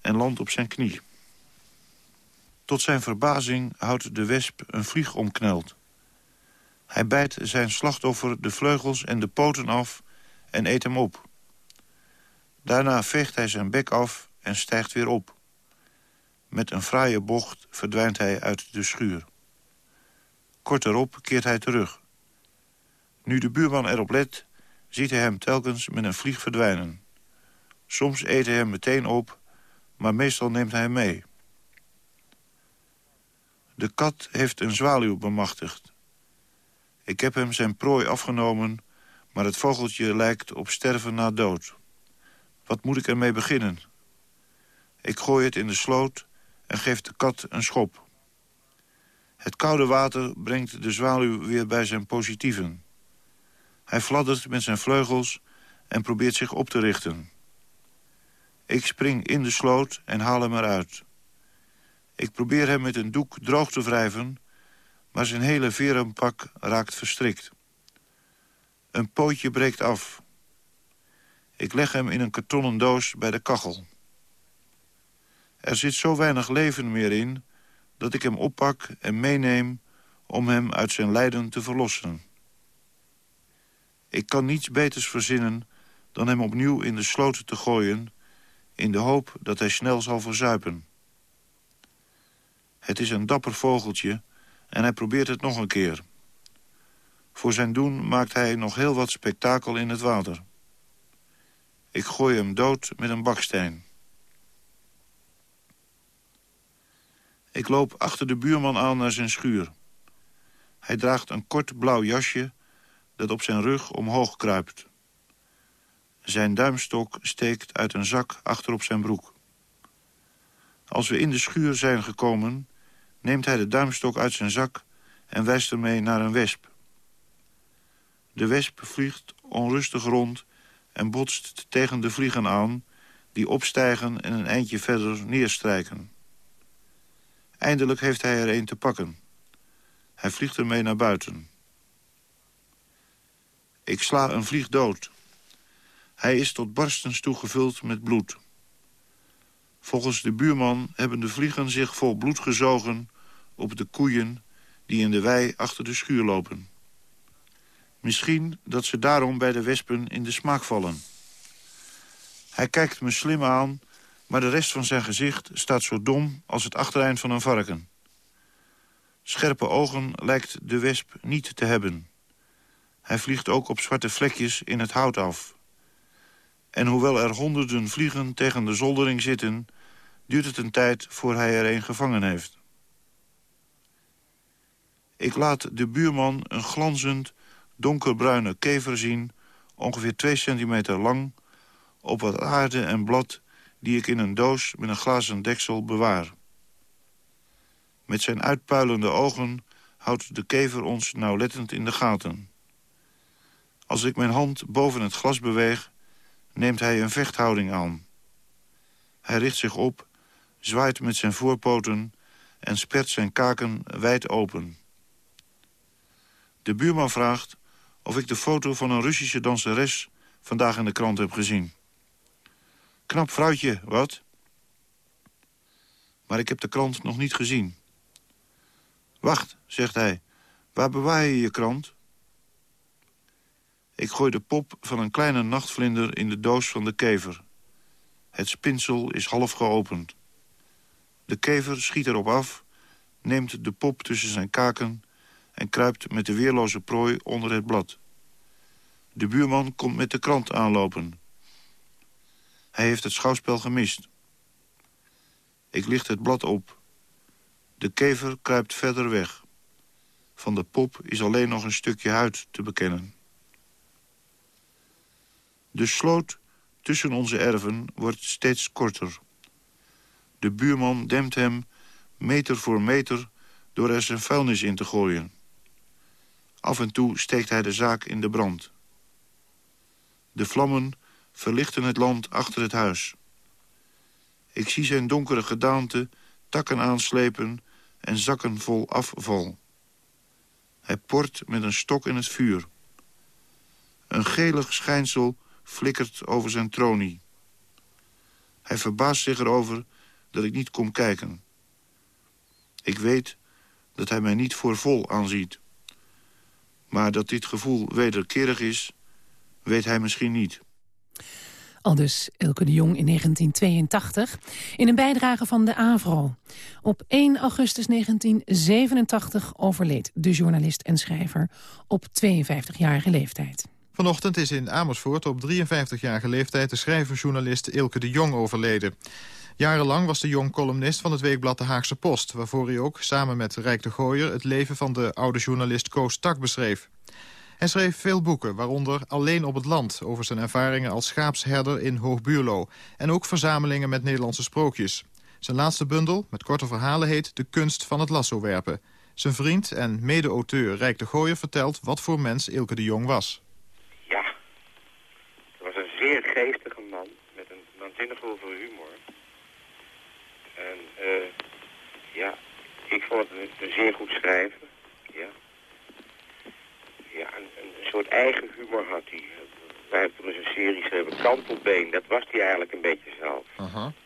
S11: en landt op zijn knie. Tot zijn verbazing houdt de wesp een vlieg omkneld. Hij bijt zijn slachtoffer de vleugels en de poten af en eet hem op. Daarna veegt hij zijn bek af en stijgt weer op. Met een fraaie bocht verdwijnt hij uit de schuur. Kort erop keert hij terug. Nu de buurman erop let, ziet hij hem telkens met een vlieg verdwijnen. Soms eet hij hem meteen op, maar meestal neemt hij hem mee. De kat heeft een zwaluw bemachtigd. Ik heb hem zijn prooi afgenomen, maar het vogeltje lijkt op sterven na dood. Wat moet ik ermee beginnen? Ik gooi het in de sloot en geef de kat een schop. Het koude water brengt de zwaluw weer bij zijn positieven. Hij fladdert met zijn vleugels en probeert zich op te richten. Ik spring in de sloot en haal hem eruit. Ik probeer hem met een doek droog te wrijven... maar zijn hele verenpak raakt verstrikt. Een pootje breekt af. Ik leg hem in een kartonnen doos bij de kachel. Er zit zo weinig leven meer in dat ik hem oppak en meeneem om hem uit zijn lijden te verlossen. Ik kan niets beters verzinnen dan hem opnieuw in de sloot te gooien... in de hoop dat hij snel zal verzuipen. Het is een dapper vogeltje en hij probeert het nog een keer. Voor zijn doen maakt hij nog heel wat spektakel in het water. Ik gooi hem dood met een baksteen. Ik loop achter de buurman aan naar zijn schuur. Hij draagt een kort blauw jasje dat op zijn rug omhoog kruipt. Zijn duimstok steekt uit een zak achter op zijn broek. Als we in de schuur zijn gekomen, neemt hij de duimstok uit zijn zak... en wijst ermee naar een wesp. De wesp vliegt onrustig rond en botst tegen de vliegen aan... die opstijgen en een eindje verder neerstrijken. Eindelijk heeft hij er een te pakken. Hij vliegt ermee naar buiten. Ik sla een vlieg dood. Hij is tot barstens toe gevuld met bloed. Volgens de buurman hebben de vliegen zich vol bloed gezogen... op de koeien die in de wei achter de schuur lopen. Misschien dat ze daarom bij de wespen in de smaak vallen. Hij kijkt me slim aan, maar de rest van zijn gezicht staat zo dom als het achtereind van een varken. Scherpe ogen lijkt de wesp niet te hebben. Hij vliegt ook op zwarte vlekjes in het hout af. En hoewel er honderden vliegen tegen de zoldering zitten... duurt het een tijd voor hij er een gevangen heeft. Ik laat de buurman een glanzend, donkerbruine kever zien... ongeveer 2 centimeter lang, op wat aarde en blad... die ik in een doos met een glazen deksel bewaar. Met zijn uitpuilende ogen houdt de kever ons nauwlettend in de gaten. Als ik mijn hand boven het glas beweeg, neemt hij een vechthouding aan. Hij richt zich op, zwaait met zijn voorpoten en spert zijn kaken wijd open. De buurman vraagt of ik de foto van een Russische danseres vandaag in de krant heb gezien. Knap vrouwtje, wat? Maar ik heb de krant nog niet gezien. Wacht, zegt hij, waar bewaar je je krant? Ik gooi de pop van een kleine nachtvlinder in de doos van de kever. Het spinsel is half geopend. De kever schiet erop af, neemt de pop tussen zijn kaken... en kruipt met de weerloze prooi onder het blad. De buurman komt met de krant aanlopen. Hij heeft het schouwspel gemist. Ik licht het blad op. De kever kruipt verder weg. Van de pop is alleen nog een stukje huid te bekennen. De sloot tussen onze erven wordt steeds korter. De buurman dempt hem meter voor meter door er zijn vuilnis in te gooien. Af en toe steekt hij de zaak in de brand. De vlammen verlichten het land achter het huis. Ik zie zijn donkere gedaante takken aanslepen en zakken vol afval. Hij port met een stok in het vuur. Een gelig schijnsel flikkert over zijn tronie. Hij verbaast zich erover dat ik niet kom kijken. Ik weet dat hij mij niet voor vol aanziet. Maar dat dit gevoel wederkerig is, weet hij misschien niet.
S4: Aldus Elke de Jong in 1982 in een bijdrage van de AVRO. Op 1 augustus 1987 overleed de journalist en schrijver op 52-jarige leeftijd.
S15: Vanochtend is in Amersfoort op 53-jarige leeftijd de schrijver-journalist Ilke de Jong overleden. Jarenlang was de Jong columnist van het weekblad De Haagse Post... waarvoor hij ook samen met Rijk de Gooier het leven van de oude journalist Koos Tak beschreef. Hij schreef veel boeken, waaronder Alleen op het land... over zijn ervaringen als schaapsherder in Hoogbuurlo... en ook verzamelingen met Nederlandse sprookjes. Zijn laatste bundel, met korte verhalen, heet De kunst van het lasso werpen. Zijn vriend en mede-auteur Rijk de Gooier vertelt wat voor mens Ilke de Jong was.
S16: Ja, hij was een zeer geestige man met een waanzinnig veel humor. En eh ja, ik vond het een zeer goed schrijver. Ja, een, een soort eigen humor had hij. Wij hebben toen eens een serie geschreven, Kantelbeen. Dat was hij eigenlijk een beetje zelf.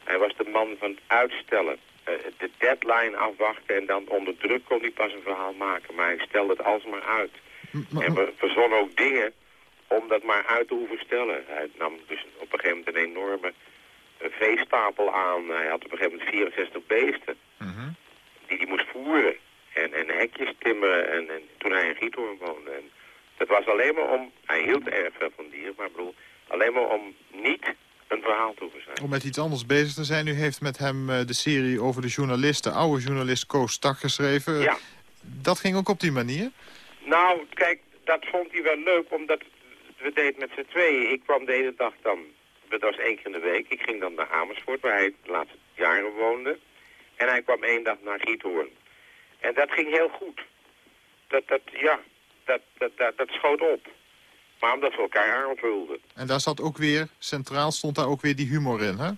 S16: Hij was de man van het uitstellen. Eh, de deadline afwachten en dan onder druk kon hij pas een verhaal maken. Maar hij stelde het alsmaar uit. En we verzonnen ook dingen om dat maar uit te hoeven stellen. Hij nam dus op een gegeven moment een enorme eh, veestapel aan. Hij had op een gegeven moment 64 beesten die hij moest voeren. En, en hekjes timmeren en, en toen hij in Giethoorn woonde. En dat was alleen maar om, hij hield erg veel van dieren, maar ik bedoel, alleen maar om niet een verhaal te zijn.
S15: Om met iets anders bezig te zijn. U heeft met hem eh, de serie over de journalist, de oude journalist Koos Tak geschreven.
S16: Ja.
S15: Dat ging ook op die manier?
S16: Nou, kijk, dat vond hij wel leuk, omdat we deden met z'n tweeën. Ik kwam de ene dag dan, dat was één keer in de week. Ik ging dan naar Amersfoort, waar hij de laatste jaren woonde. En hij kwam één dag naar Giethoorn. En dat ging heel goed. Dat, dat, ja, dat, dat, dat, dat schoot op. Maar omdat we elkaar aanvulden.
S15: En daar zat ook weer, centraal stond daar ook weer die humor in, hè?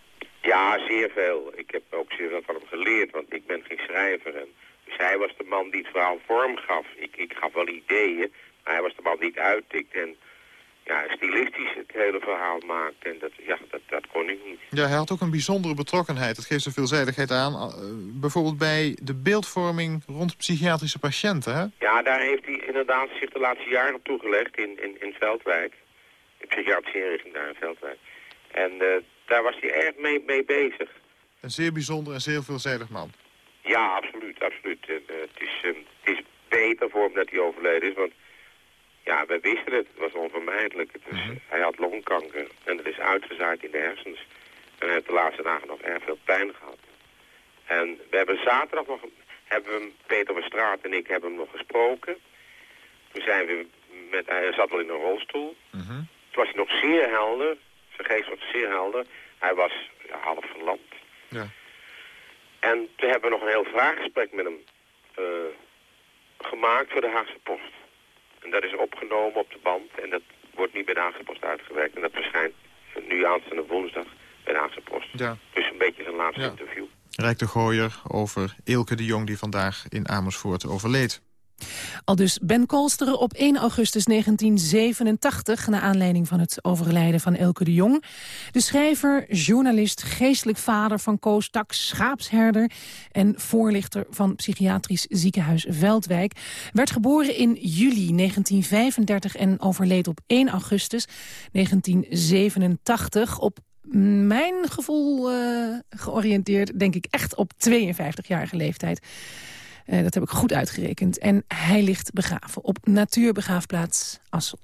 S16: Ja, zeer veel. Ik heb ook zeer veel van hem geleerd, want ik ben geen schrijver. En de zij was de man die het verhaal vorm gaf. Ik, ik gaf wel ideeën, maar hij was de man die het uittikte en ja, stilistisch het hele verhaal maakte. En dat, ja, dat, dat kon ik niet.
S15: Ja, hij had ook een bijzondere betrokkenheid. Dat geeft zijn veelzijdigheid aan. Uh, bijvoorbeeld bij de beeldvorming rond psychiatrische patiënten, hè?
S16: Ja, daar heeft hij inderdaad zich de laatste jaren op toegelegd in, in, in Veldwijk. De psychiatrische inrichting daar in Veldwijk. En uh, daar was hij erg mee, mee bezig.
S15: Een zeer bijzonder en zeer veelzijdig man.
S16: Ja, absoluut, absoluut. En, uh, het, is, um, het is beter voor hem dat hij overleden is, want ja, wij wisten het. Het was onvermijdelijk. Het is, mm -hmm. Hij had longkanker en het is uitgezaaid in de hersens. En hij heeft de laatste dagen nog erg veel pijn gehad. En we hebben zaterdag nog, hebben we Peter Verstraat en ik hebben hem nog gesproken. Toen zijn we met, hij zat al in een rolstoel. Mm -hmm. Toen was hij nog zeer helder. Zijn geest was zeer helder. Hij was ja, half verlamd. Ja. En toen hebben we nog een heel vraaggesprek met hem uh, gemaakt voor de Haagse Post. En dat is opgenomen op de band en dat wordt niet bij de Haagse Post uitgewerkt. En dat verschijnt nu aanstaande woensdag bij de Haagse Post. Ja. Dus een beetje zijn laatste ja. interview.
S15: Rijk de Gooier over Ilke de Jong die vandaag in Amersfoort overleed.
S4: Al dus Ben Kolsteren op 1 augustus 1987... naar aanleiding van het overlijden van Elke de Jong. De schrijver, journalist, geestelijk vader van Koos schaapsherder en voorlichter van psychiatrisch ziekenhuis Veldwijk... werd geboren in juli 1935 en overleed op 1 augustus 1987... op mijn gevoel uh, georiënteerd, denk ik echt op 52-jarige leeftijd. Uh, dat heb ik goed uitgerekend. En hij ligt begraven op natuurbegraafplaats Assel.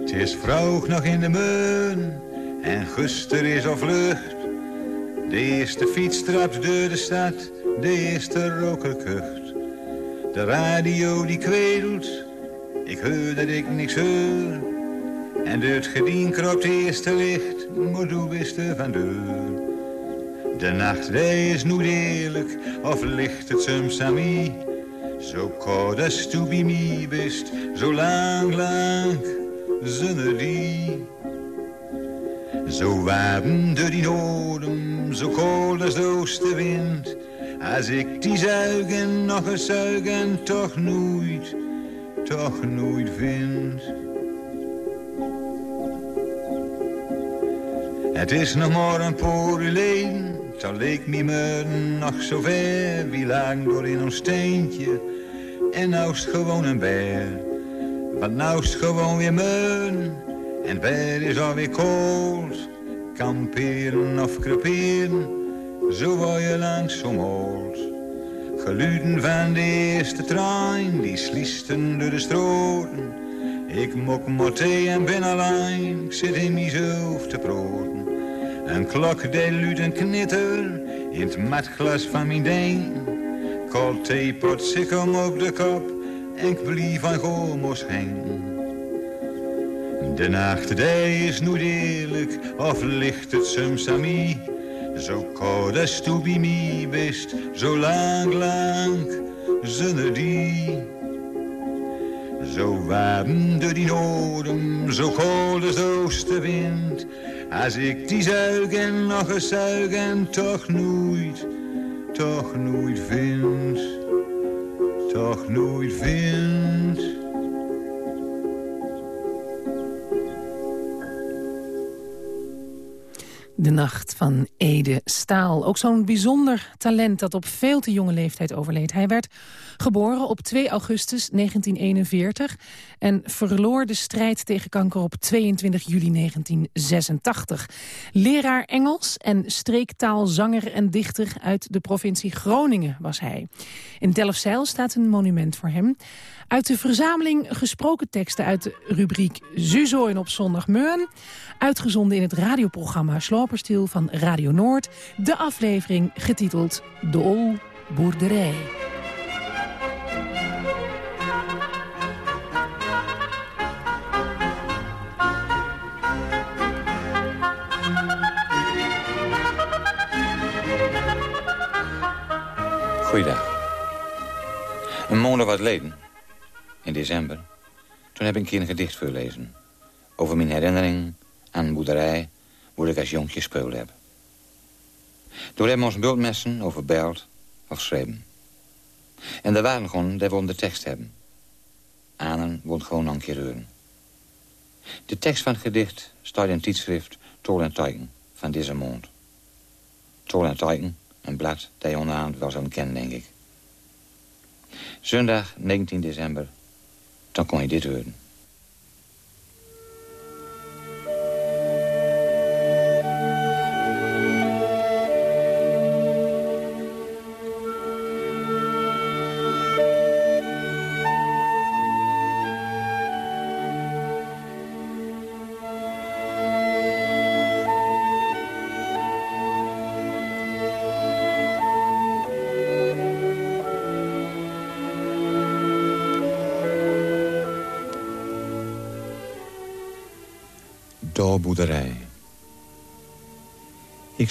S17: Het is vroeg nog in de meun en guster is of lucht. De eerste fiets trapt door de stad, de eerste roker kucht. De radio die kweelt, ik hoor dat ik niks hoor. En door het gedien kropt eerste licht, maar doe wist er van deur. De nacht die is nu eerlijk, of ligt het soms aan mij? Zo koud als tu bij mij bist, zo lang, lang, zonder die. Zo warm door die noorden, zo koud als de oostenwind. Als ik die zuigen nog eens zuigen, toch nooit, toch nooit vind. Het is nog maar een geleden dan leek me me nog zo ver, wie lang door in ons steentje. En nou is gewoon een beer, want nou is gewoon weer meun. En beer is alweer koud, kamperen of creperen, zo word je langzaam oud. Geluden van de eerste trein, die sliesten door de stroten. Ik mok moté en ben alleen, ik zit in mezelf te proten. Een klok die luidt een knitter in het matglas van mijn ding. Koud theepot zich om op de kop en ik blief van gomos heen. De nacht die is nu eerlijk of ligt het soms aan? Zo koud als tu bij mij best, zo lang, lang zonder die. Zo warm door die noorden, zo koud als de oostenwind. Als ik die zuigen nog eens zuigen, toch nooit, toch nooit vind, toch nooit vind.
S4: De Nacht van Ede Staal. Ook zo'n bijzonder talent dat op veel te jonge leeftijd overleed. Hij werd geboren op 2 augustus 1941... en verloor de strijd tegen kanker op 22 juli 1986. Leraar Engels en streektaalzanger en dichter uit de provincie Groningen was hij. In Delfzijl staat een monument voor hem... Uit de verzameling gesproken teksten uit de rubriek Zuzooien op zondagmeun... uitgezonden in het radioprogramma Sloperstil van Radio Noord... de aflevering getiteld De Boerderij.
S18: Goeiedag. Een maand wat leden in december. Toen heb ik een keer een gedicht voorlezen. Over mijn herinnering aan een boerderij waar ik als jonkje speelde heb. Door hebben ons bultmessen over belt of schreven. En er waren gewoon dat we de tekst hebben. Anen wordt gewoon een keer horen. De tekst van het gedicht staat in het tijdschrift Tol en Tijken van deze maand. Tol en Tijken, een blad dat je onderhand wel zou kennen, denk ik. Zondag 19 december, dan kon je dit horen.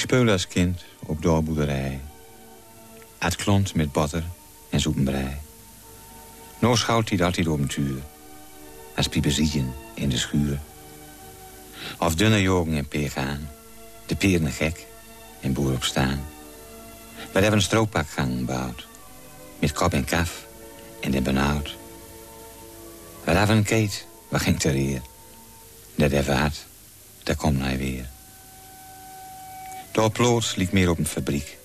S18: Speelde als kind op doorboerderij. Het klont met botter en zoetenbrei. Nou schouwt hij altijd op een tuur. Als piepezieken in de schuur. Of dunne jogen en peergaan. De peren gek en boer op staan. We hebben een stroopakgang gebouwd. Met kop en kaf en de benauwd. We hebben een keet, waar ging ter hier. Dat hard daar komt hij weer. Daar plots liep meer op een fabriek.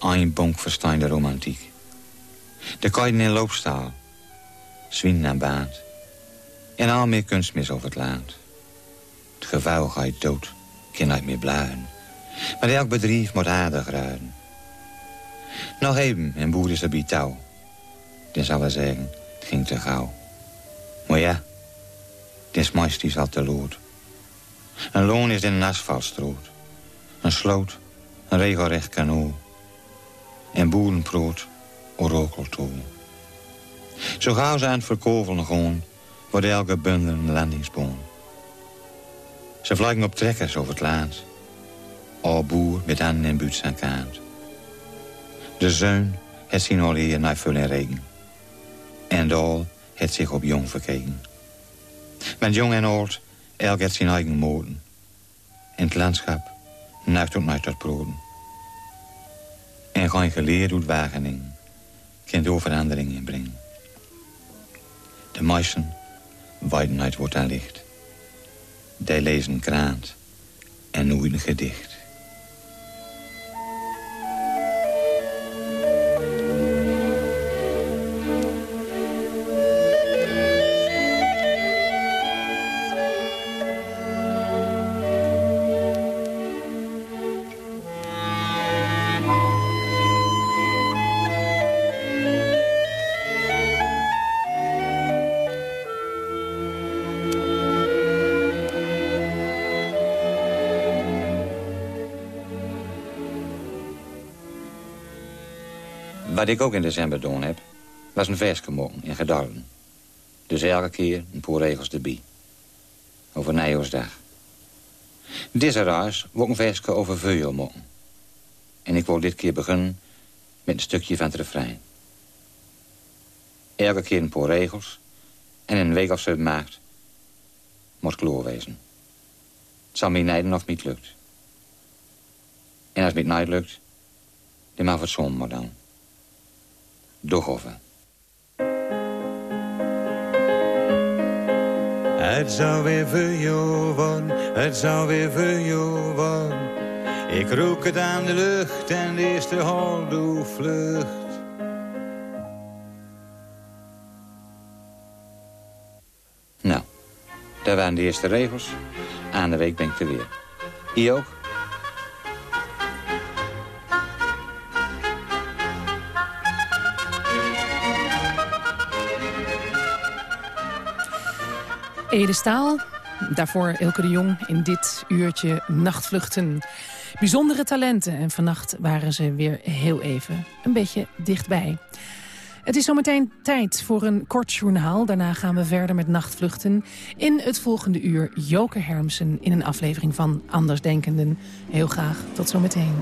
S18: Een bonk verstaande romantiek. De kajden in loopstaal. Zwien aan baat. En al meer kunstmis over het laat. Het gevuil gaat dood, niet meer blijven. Maar elk bedrijf moet aardig ruiden. Nog even en boer is er bij touw. Dan zal we zeggen, het ging te gauw. Maar ja, dit is meestal al te lood. Een loon is in een asfaltstroot. Een sloot, een regelrecht kanoe. En boerenproot, orokeltoe. Zo gauw ze aan het verkovelen gewoon, wordt elke bundel een landingsboom. Ze vliegen op trekkers over het laat. Al boer met handen en buurts aan kaart. De zeun het zien al hier naar vul en regen. En al het zich op jong verkeken. Met jong en oud Elk heeft zijn eigen moden. In het landschap nuigt ook naar tot broden. En geen geleerd doet wagening, kan door verandering inbrengen. De meisten wijden uit wordt aan licht. Die lezen kraant en nooit een gedicht. Wat ik ook in december doen heb, was een versje maken in gedarden. Dus elke keer een paar regels erbij. Over Nijhoorsdag. Deze reis wil een versje over vuur. En ik wil dit keer beginnen met een stukje van het refrein. Elke keer een paar regels. En een week of zo het maakt, moet kloor wezen. Het zal me nijden of niet lukt. En als het niet lukt, dan mag het zomaar dan. Dochoven.
S19: Het zou weer voor jou worden, het zou weer voor jou worden. Ik roek het aan de lucht en de eerste doe vlucht.
S18: Nou, daar waren de eerste regels. Aan de week ben ik er weer. Hier ook?
S4: Ede Staal, daarvoor Elke de Jong in dit uurtje Nachtvluchten. Bijzondere talenten en vannacht waren ze weer heel even een beetje dichtbij. Het is zometeen tijd voor een kort journaal. Daarna gaan we verder met nachtvluchten. In het volgende uur Joke Hermsen in een aflevering van Andersdenkenden. Heel graag tot zometeen.